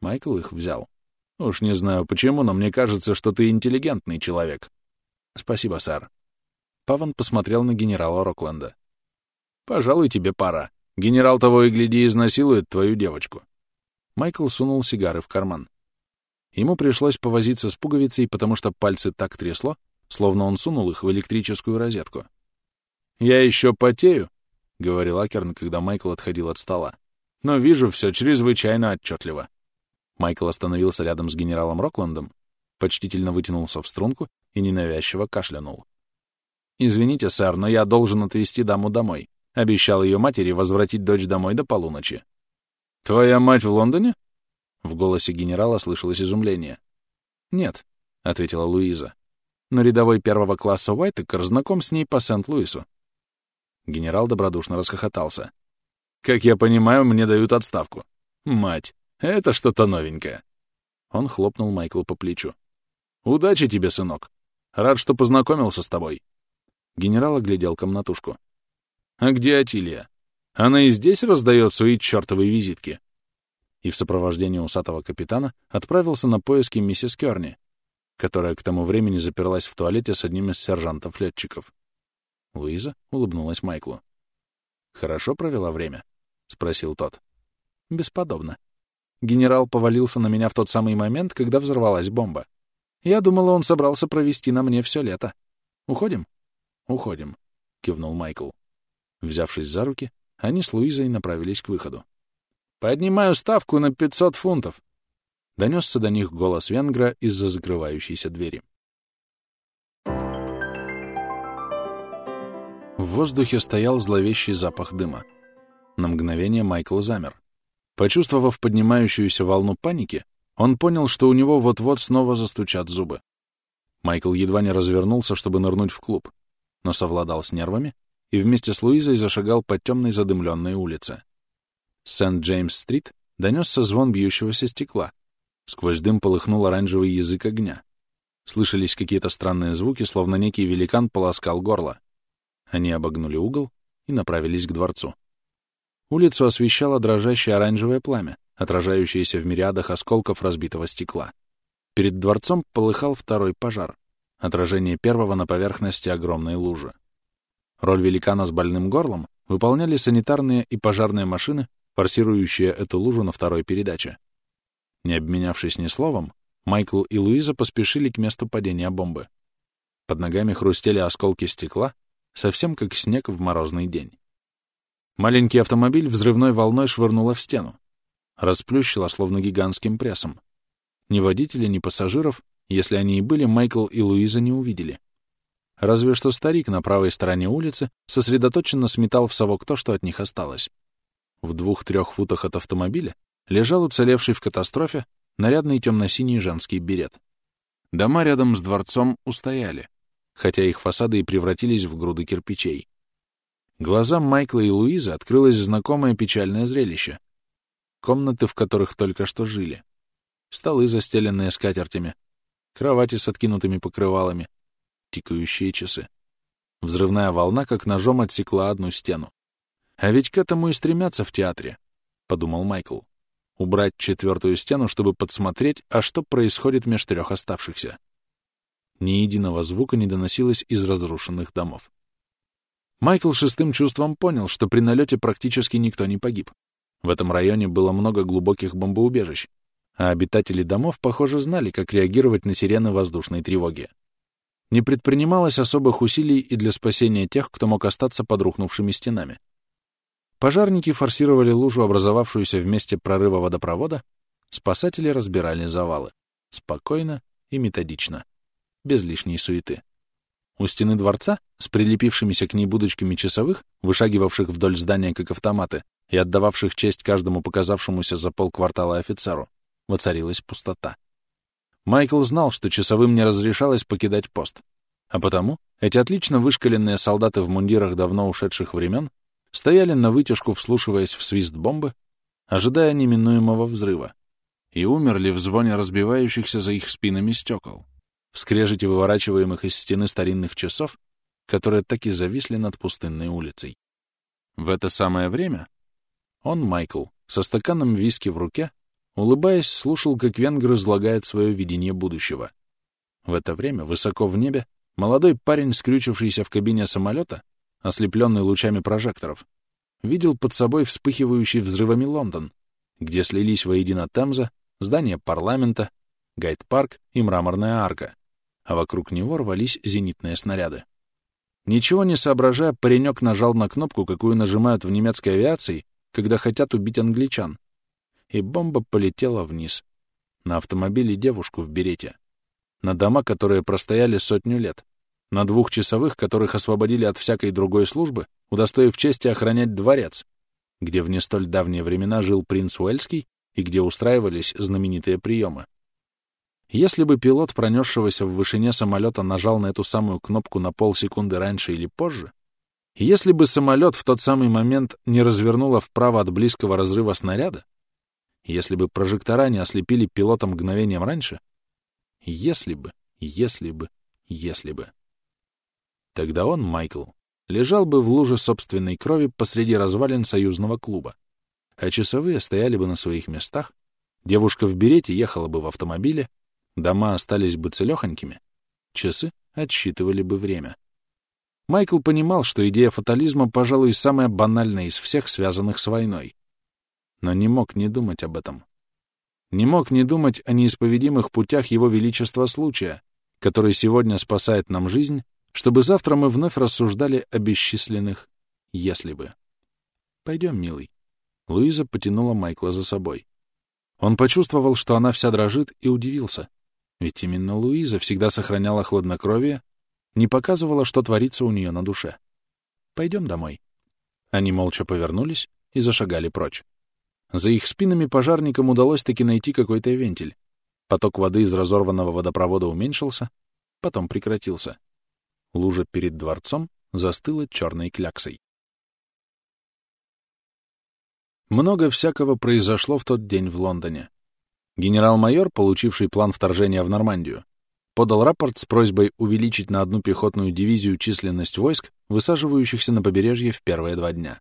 Майкл их взял. «Уж не знаю почему, но мне кажется, что ты интеллигентный человек». «Спасибо, сэр». Паван посмотрел на генерала Рокленда. «Пожалуй, тебе пора. Генерал того и гляди изнасилует твою девочку». Майкл сунул сигары в карман. Ему пришлось повозиться с пуговицей, потому что пальцы так трясло, словно он сунул их в электрическую розетку. «Я еще потею», — говорил Акерн, когда Майкл отходил от стола. «Но вижу все чрезвычайно отчетливо». Майкл остановился рядом с генералом Рокландом, почтительно вытянулся в струнку и ненавязчиво кашлянул. «Извините, сэр, но я должен отвезти даму домой. Обещал ее матери возвратить дочь домой до полуночи». «Твоя мать в Лондоне?» В голосе генерала слышалось изумление. «Нет», — ответила Луиза. «Но рядовой первого класса Уайтекер знаком с ней по Сент-Луису». Генерал добродушно расхохотался. «Как я понимаю, мне дают отставку. Мать, это что-то новенькое». Он хлопнул Майклу по плечу. «Удачи тебе, сынок. Рад, что познакомился с тобой». Генерал оглядел комнатушку. «А где Атилия? Она и здесь раздает свои чертовые визитки?» И в сопровождении усатого капитана отправился на поиски миссис Кёрни, которая к тому времени заперлась в туалете с одним из сержантов-летчиков. Луиза улыбнулась Майклу. «Хорошо провела время?» — спросил тот. «Бесподобно. Генерал повалился на меня в тот самый момент, когда взорвалась бомба. Я думала, он собрался провести на мне все лето. Уходим? Уходим, кивнул Майкл. Взявшись за руки, они с Луизой направились к выходу. Поднимаю ставку на 500 фунтов. Донесся до них голос венгра из-за закрывающейся двери. В воздухе стоял зловещий запах дыма. На мгновение Майкл замер. Почувствовав поднимающуюся волну паники, он понял, что у него вот-вот снова застучат зубы. Майкл едва не развернулся, чтобы нырнуть в клуб, но совладал с нервами и вместе с Луизой зашагал по темной задымленной улице. Сент-Джеймс-стрит донесся звон бьющегося стекла. Сквозь дым полыхнул оранжевый язык огня. Слышались какие-то странные звуки, словно некий великан полоскал горло. Они обогнули угол и направились к дворцу. Улицу освещало дрожащее оранжевое пламя, отражающееся в мириадах осколков разбитого стекла. Перед дворцом полыхал второй пожар, отражение первого на поверхности огромной лужи. Роль великана с больным горлом выполняли санитарные и пожарные машины, форсирующие эту лужу на второй передаче. Не обменявшись ни словом, Майкл и Луиза поспешили к месту падения бомбы. Под ногами хрустели осколки стекла, совсем как снег в морозный день. Маленький автомобиль взрывной волной швырнуло в стену, расплющила, словно гигантским прессом. Ни водителя, ни пассажиров, если они и были, Майкл и Луиза не увидели. Разве что старик на правой стороне улицы сосредоточенно сметал в совок то, что от них осталось. В двух-трех футах от автомобиля лежал уцелевший в катастрофе нарядный темно-синий женский берет. Дома рядом с дворцом устояли, хотя их фасады и превратились в груды кирпичей. Глазам Майкла и Луизы открылось знакомое печальное зрелище комнаты, в которых только что жили, столы, застеленные скатертями, кровати с откинутыми покрывалами, тикающие часы. Взрывная волна как ножом отсекла одну стену. А ведь к этому и стремятся в театре, — подумал Майкл. Убрать четвертую стену, чтобы подсмотреть, а что происходит меж трех оставшихся. Ни единого звука не доносилось из разрушенных домов. Майкл шестым чувством понял, что при налете практически никто не погиб. В этом районе было много глубоких бомбоубежищ, а обитатели домов, похоже, знали, как реагировать на сирены воздушной тревоги. Не предпринималось особых усилий и для спасения тех, кто мог остаться под рухнувшими стенами. Пожарники форсировали лужу, образовавшуюся в месте прорыва водопровода, спасатели разбирали завалы. Спокойно и методично, без лишней суеты. У стены дворца, с прилепившимися к ней будочками часовых, вышагивавших вдоль здания как автоматы и отдававших честь каждому показавшемуся за полквартала офицеру, воцарилась пустота. Майкл знал, что часовым не разрешалось покидать пост, а потому эти отлично вышкаленные солдаты в мундирах давно ушедших времен стояли на вытяжку, вслушиваясь в свист бомбы, ожидая неминуемого взрыва, и умерли в звоне разбивающихся за их спинами стекол, в скрежете выворачиваемых из стены старинных часов, которые так и зависли над пустынной улицей. В это самое время он, Майкл, со стаканом виски в руке, улыбаясь, слушал, как венгр излагает свое видение будущего. В это время, высоко в небе, молодой парень, скрючившийся в кабине самолета, ослепленный лучами прожекторов, видел под собой вспыхивающий взрывами Лондон, где слились воедино Темза, здание парламента, гайд-парк и мраморная арка, а вокруг него рвались зенитные снаряды. Ничего не соображая, паренек нажал на кнопку, какую нажимают в немецкой авиации, когда хотят убить англичан, и бомба полетела вниз, на автомобиле девушку в берете, на дома, которые простояли сотню лет, на двух часовых, которых освободили от всякой другой службы, удостоив чести охранять дворец, где в не столь давние времена жил принц Уэльский и где устраивались знаменитые приемы. Если бы пилот, пронесшегося в вышине самолета, нажал на эту самую кнопку на полсекунды раньше или позже, если бы самолет в тот самый момент не развернуло вправо от близкого разрыва снаряда, если бы прожектора не ослепили пилота мгновением раньше, если бы, если бы, если бы. Тогда он, Майкл, лежал бы в луже собственной крови посреди развалин союзного клуба, а часовые стояли бы на своих местах, девушка в берете ехала бы в автомобиле, дома остались бы целехонькими, часы отсчитывали бы время. Майкл понимал, что идея фатализма, пожалуй, самая банальная из всех, связанных с войной. Но не мог не думать об этом. Не мог не думать о неисповедимых путях Его Величества случая, который сегодня спасает нам жизнь, чтобы завтра мы вновь рассуждали о бесчисленных «если бы». «Пойдем, милый». Луиза потянула Майкла за собой. Он почувствовал, что она вся дрожит, и удивился. Ведь именно Луиза всегда сохраняла хладнокровие, не показывала, что творится у нее на душе. «Пойдем домой». Они молча повернулись и зашагали прочь. За их спинами пожарникам удалось таки найти какой-то вентиль. Поток воды из разорванного водопровода уменьшился, потом прекратился. Лужа перед дворцом застыла черной кляксой. Много всякого произошло в тот день в Лондоне. Генерал-майор, получивший план вторжения в Нормандию, подал рапорт с просьбой увеличить на одну пехотную дивизию численность войск, высаживающихся на побережье в первые два дня.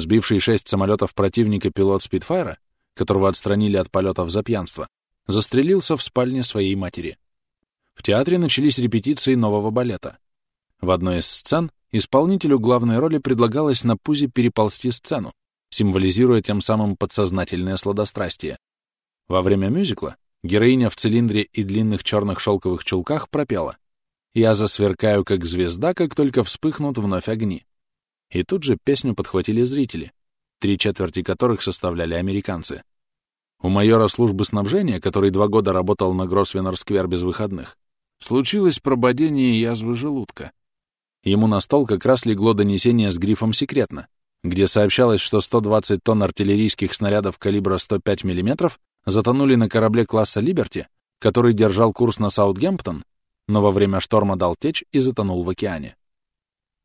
Сбивший шесть самолетов противника пилот Спитфайра, которого отстранили от полетов за пьянство, застрелился в спальне своей матери. В театре начались репетиции нового балета. В одной из сцен исполнителю главной роли предлагалось на пузе переползти сцену, символизируя тем самым подсознательное сладострастие. Во время мюзикла героиня в цилиндре и длинных черных шелковых чулках пропела «Я засверкаю, как звезда, как только вспыхнут вновь огни». И тут же песню подхватили зрители, три четверти которых составляли американцы. У майора службы снабжения, который два года работал на Гросвеннер-сквер без выходных, случилось прободение язвы желудка. Ему на стол как раз легло донесение с грифом «Секретно», где сообщалось, что 120 тонн артиллерийских снарядов калибра 105 мм затонули на корабле класса «Либерти», который держал курс на Саутгемптон, но во время шторма дал течь и затонул в океане.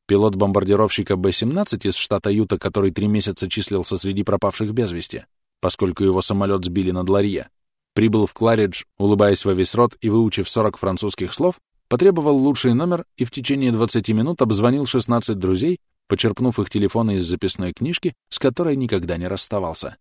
Пилот бомбардировщика Б-17 из штата Юта, который три месяца числился среди пропавших без вести, поскольку его самолет сбили над Ларье, прибыл в Кларидж, улыбаясь во весь рот и выучив 40 французских слов, потребовал лучший номер и в течение 20 минут обзвонил 16 друзей, почерпнув их телефоны из записной книжки, с которой никогда не расставался.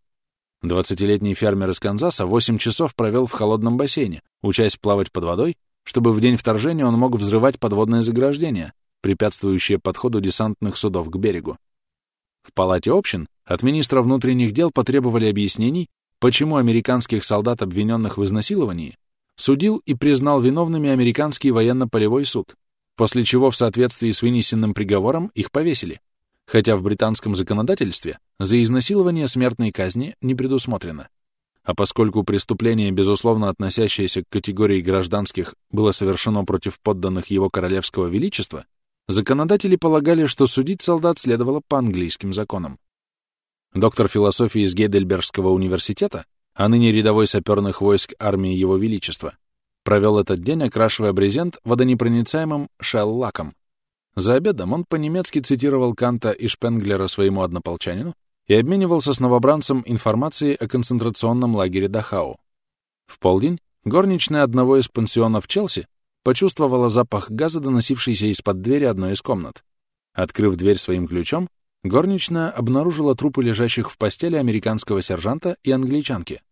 Двадцатилетний фермер из Канзаса 8 часов провел в холодном бассейне, учась плавать под водой, чтобы в день вторжения он мог взрывать подводные заграждения, препятствующие подходу десантных судов к берегу. В палате общин от министра внутренних дел потребовали объяснений, почему американских солдат, обвиненных в изнасиловании, судил и признал виновными американский военно-полевой суд, после чего в соответствии с вынесенным приговором их повесили, хотя в британском законодательстве за изнасилование смертной казни не предусмотрено. А поскольку преступление, безусловно относящееся к категории гражданских, было совершено против подданных его королевского величества, законодатели полагали, что судить солдат следовало по английским законам. Доктор философии из Гейдельбергского университета, а ныне рядовой саперных войск армии Его Величества, провел этот день, окрашивая брезент водонепроницаемым шелл-лаком. За обедом он по-немецки цитировал Канта и Шпенглера своему однополчанину и обменивался с новобранцем информацией о концентрационном лагере Дахау. В полдень горничная одного из пансионов Челси почувствовала запах газа, доносившийся из-под двери одной из комнат. Открыв дверь своим ключом, Горничная обнаружила трупы лежащих в постели американского сержанта и англичанки.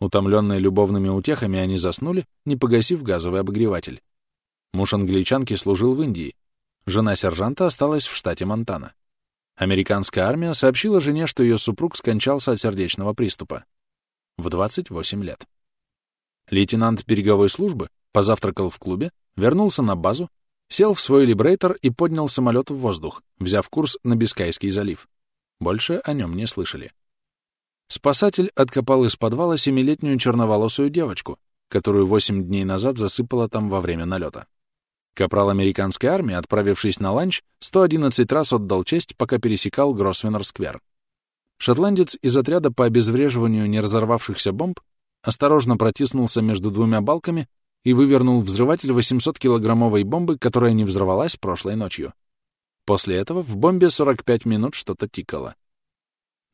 Утомленные любовными утехами, они заснули, не погасив газовый обогреватель. Муж англичанки служил в Индии. Жена сержанта осталась в штате Монтана. Американская армия сообщила жене, что ее супруг скончался от сердечного приступа. В 28 лет. Лейтенант береговой службы позавтракал в клубе, вернулся на базу Сел в свой либрейтор и поднял самолет в воздух, взяв курс на Бискайский залив. Больше о нем не слышали. Спасатель откопал из подвала семилетнюю черноволосую девочку, которую восемь дней назад засыпала там во время налета. Капрал американской армии, отправившись на ланч, 111 раз отдал честь, пока пересекал Гросвеннер-сквер. Шотландец из отряда по обезвреживанию неразорвавшихся бомб осторожно протиснулся между двумя балками и вывернул взрыватель 800-килограммовой бомбы, которая не взорвалась прошлой ночью. После этого в бомбе 45 минут что-то тикало.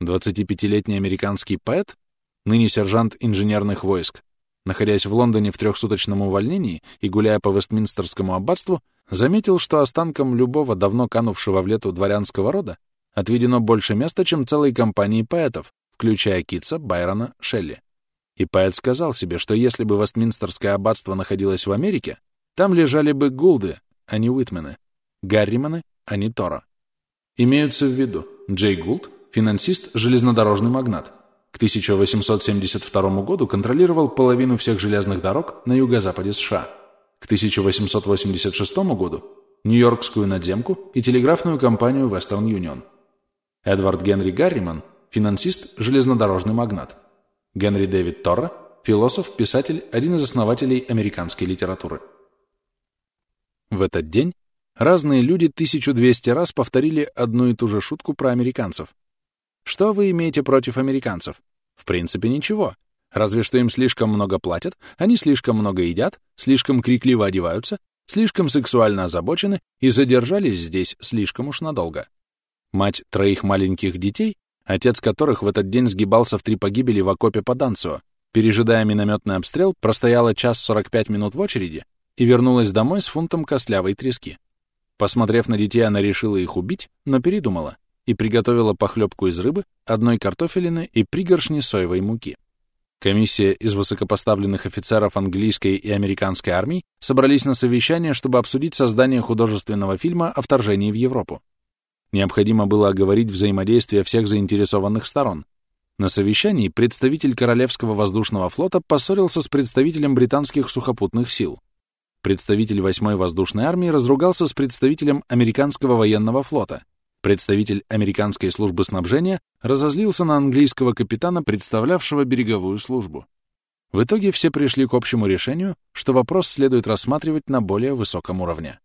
25-летний американский поэт, ныне сержант инженерных войск, находясь в Лондоне в трехсуточном увольнении и гуляя по Вестминстерскому аббатству, заметил, что останкам любого давно канувшего в лету дворянского рода отведено больше места, чем целой компании поэтов, включая Китса, Байрона, Шелли. И поэт сказал себе, что если бы Вестминстерское аббатство находилось в Америке, там лежали бы Гулды, а не Уитмены, Гарриманы, а не Торо. Имеются в виду Джей Гулд, финансист, железнодорожный магнат. К 1872 году контролировал половину всех железных дорог на юго-западе США. К 1886 году Нью-Йоркскую надземку и телеграфную компанию Western Union. Эдвард Генри Гарриман, финансист, железнодорожный магнат. Генри Дэвид Торра, философ, писатель, один из основателей американской литературы. В этот день разные люди 1200 раз повторили одну и ту же шутку про американцев. Что вы имеете против американцев? В принципе, ничего. Разве что им слишком много платят, они слишком много едят, слишком крикливо одеваются, слишком сексуально озабочены и задержались здесь слишком уж надолго. Мать троих маленьких детей отец которых в этот день сгибался в три погибели в окопе по Данцо, пережидая минометный обстрел, простояла час 45 минут в очереди и вернулась домой с фунтом костлявой трески. Посмотрев на детей, она решила их убить, но передумала и приготовила похлебку из рыбы, одной картофелины и пригоршни соевой муки. Комиссия из высокопоставленных офицеров английской и американской армий собрались на совещание, чтобы обсудить создание художественного фильма о вторжении в Европу. Необходимо было оговорить взаимодействие всех заинтересованных сторон. На совещании представитель Королевского воздушного флота поссорился с представителем британских сухопутных сил. Представитель 8-й воздушной армии разругался с представителем американского военного флота. Представитель американской службы снабжения разозлился на английского капитана, представлявшего береговую службу. В итоге все пришли к общему решению, что вопрос следует рассматривать на более высоком уровне.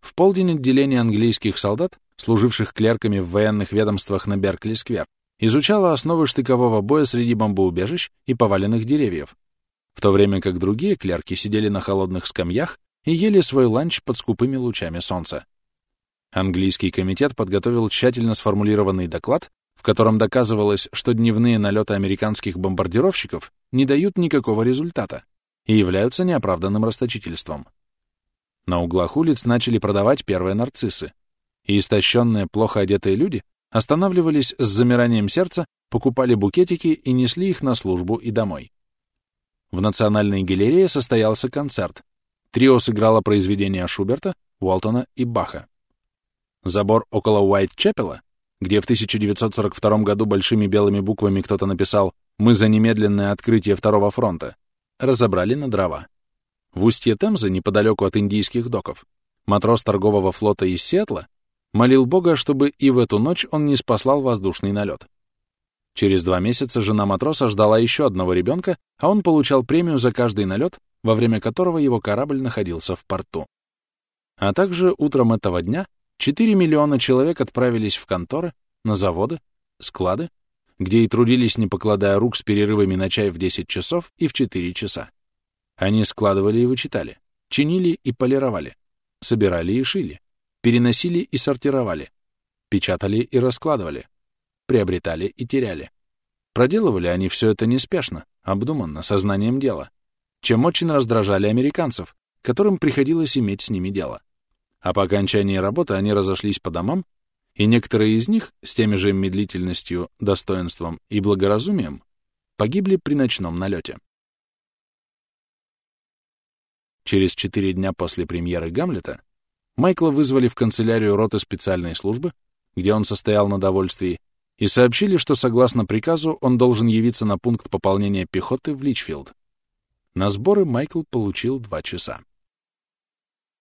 В полдень отделение английских солдат служивших клерками в военных ведомствах на Беркли-сквер, изучала основы штыкового боя среди бомбоубежищ и поваленных деревьев, в то время как другие клерки сидели на холодных скамьях и ели свой ланч под скупыми лучами солнца. Английский комитет подготовил тщательно сформулированный доклад, в котором доказывалось, что дневные налеты американских бомбардировщиков не дают никакого результата и являются неоправданным расточительством. На углах улиц начали продавать первые нарциссы, и истощенные, плохо одетые люди останавливались с замиранием сердца, покупали букетики и несли их на службу и домой. В Национальной галерее состоялся концерт. Трио сыграло произведения Шуберта, Уолтона и Баха. Забор около Уайт-Чепела, где в 1942 году большими белыми буквами кто-то написал «Мы за немедленное открытие Второго фронта», разобрали на дрова. В устье Темзы, неподалеку от индийских доков, матрос торгового флота из Сиэтла молил Бога, чтобы и в эту ночь он не спаслал воздушный налет. Через два месяца жена матроса ждала еще одного ребенка, а он получал премию за каждый налет, во время которого его корабль находился в порту. А также утром этого дня 4 миллиона человек отправились в конторы, на заводы, склады, где и трудились, не покладая рук с перерывами на чай в 10 часов и в 4 часа. Они складывали и вычитали, чинили и полировали, собирали и шили, переносили и сортировали, печатали и раскладывали, приобретали и теряли. Проделывали они все это неспешно, обдуманно, сознанием дела, чем очень раздражали американцев, которым приходилось иметь с ними дело. А по окончании работы они разошлись по домам, и некоторые из них с теми же медлительностью, достоинством и благоразумием погибли при ночном налете. Через четыре дня после премьеры «Гамлета» Майкла вызвали в канцелярию роты специальной службы, где он состоял на довольствии, и сообщили, что согласно приказу он должен явиться на пункт пополнения пехоты в Личфилд. На сборы Майкл получил два часа.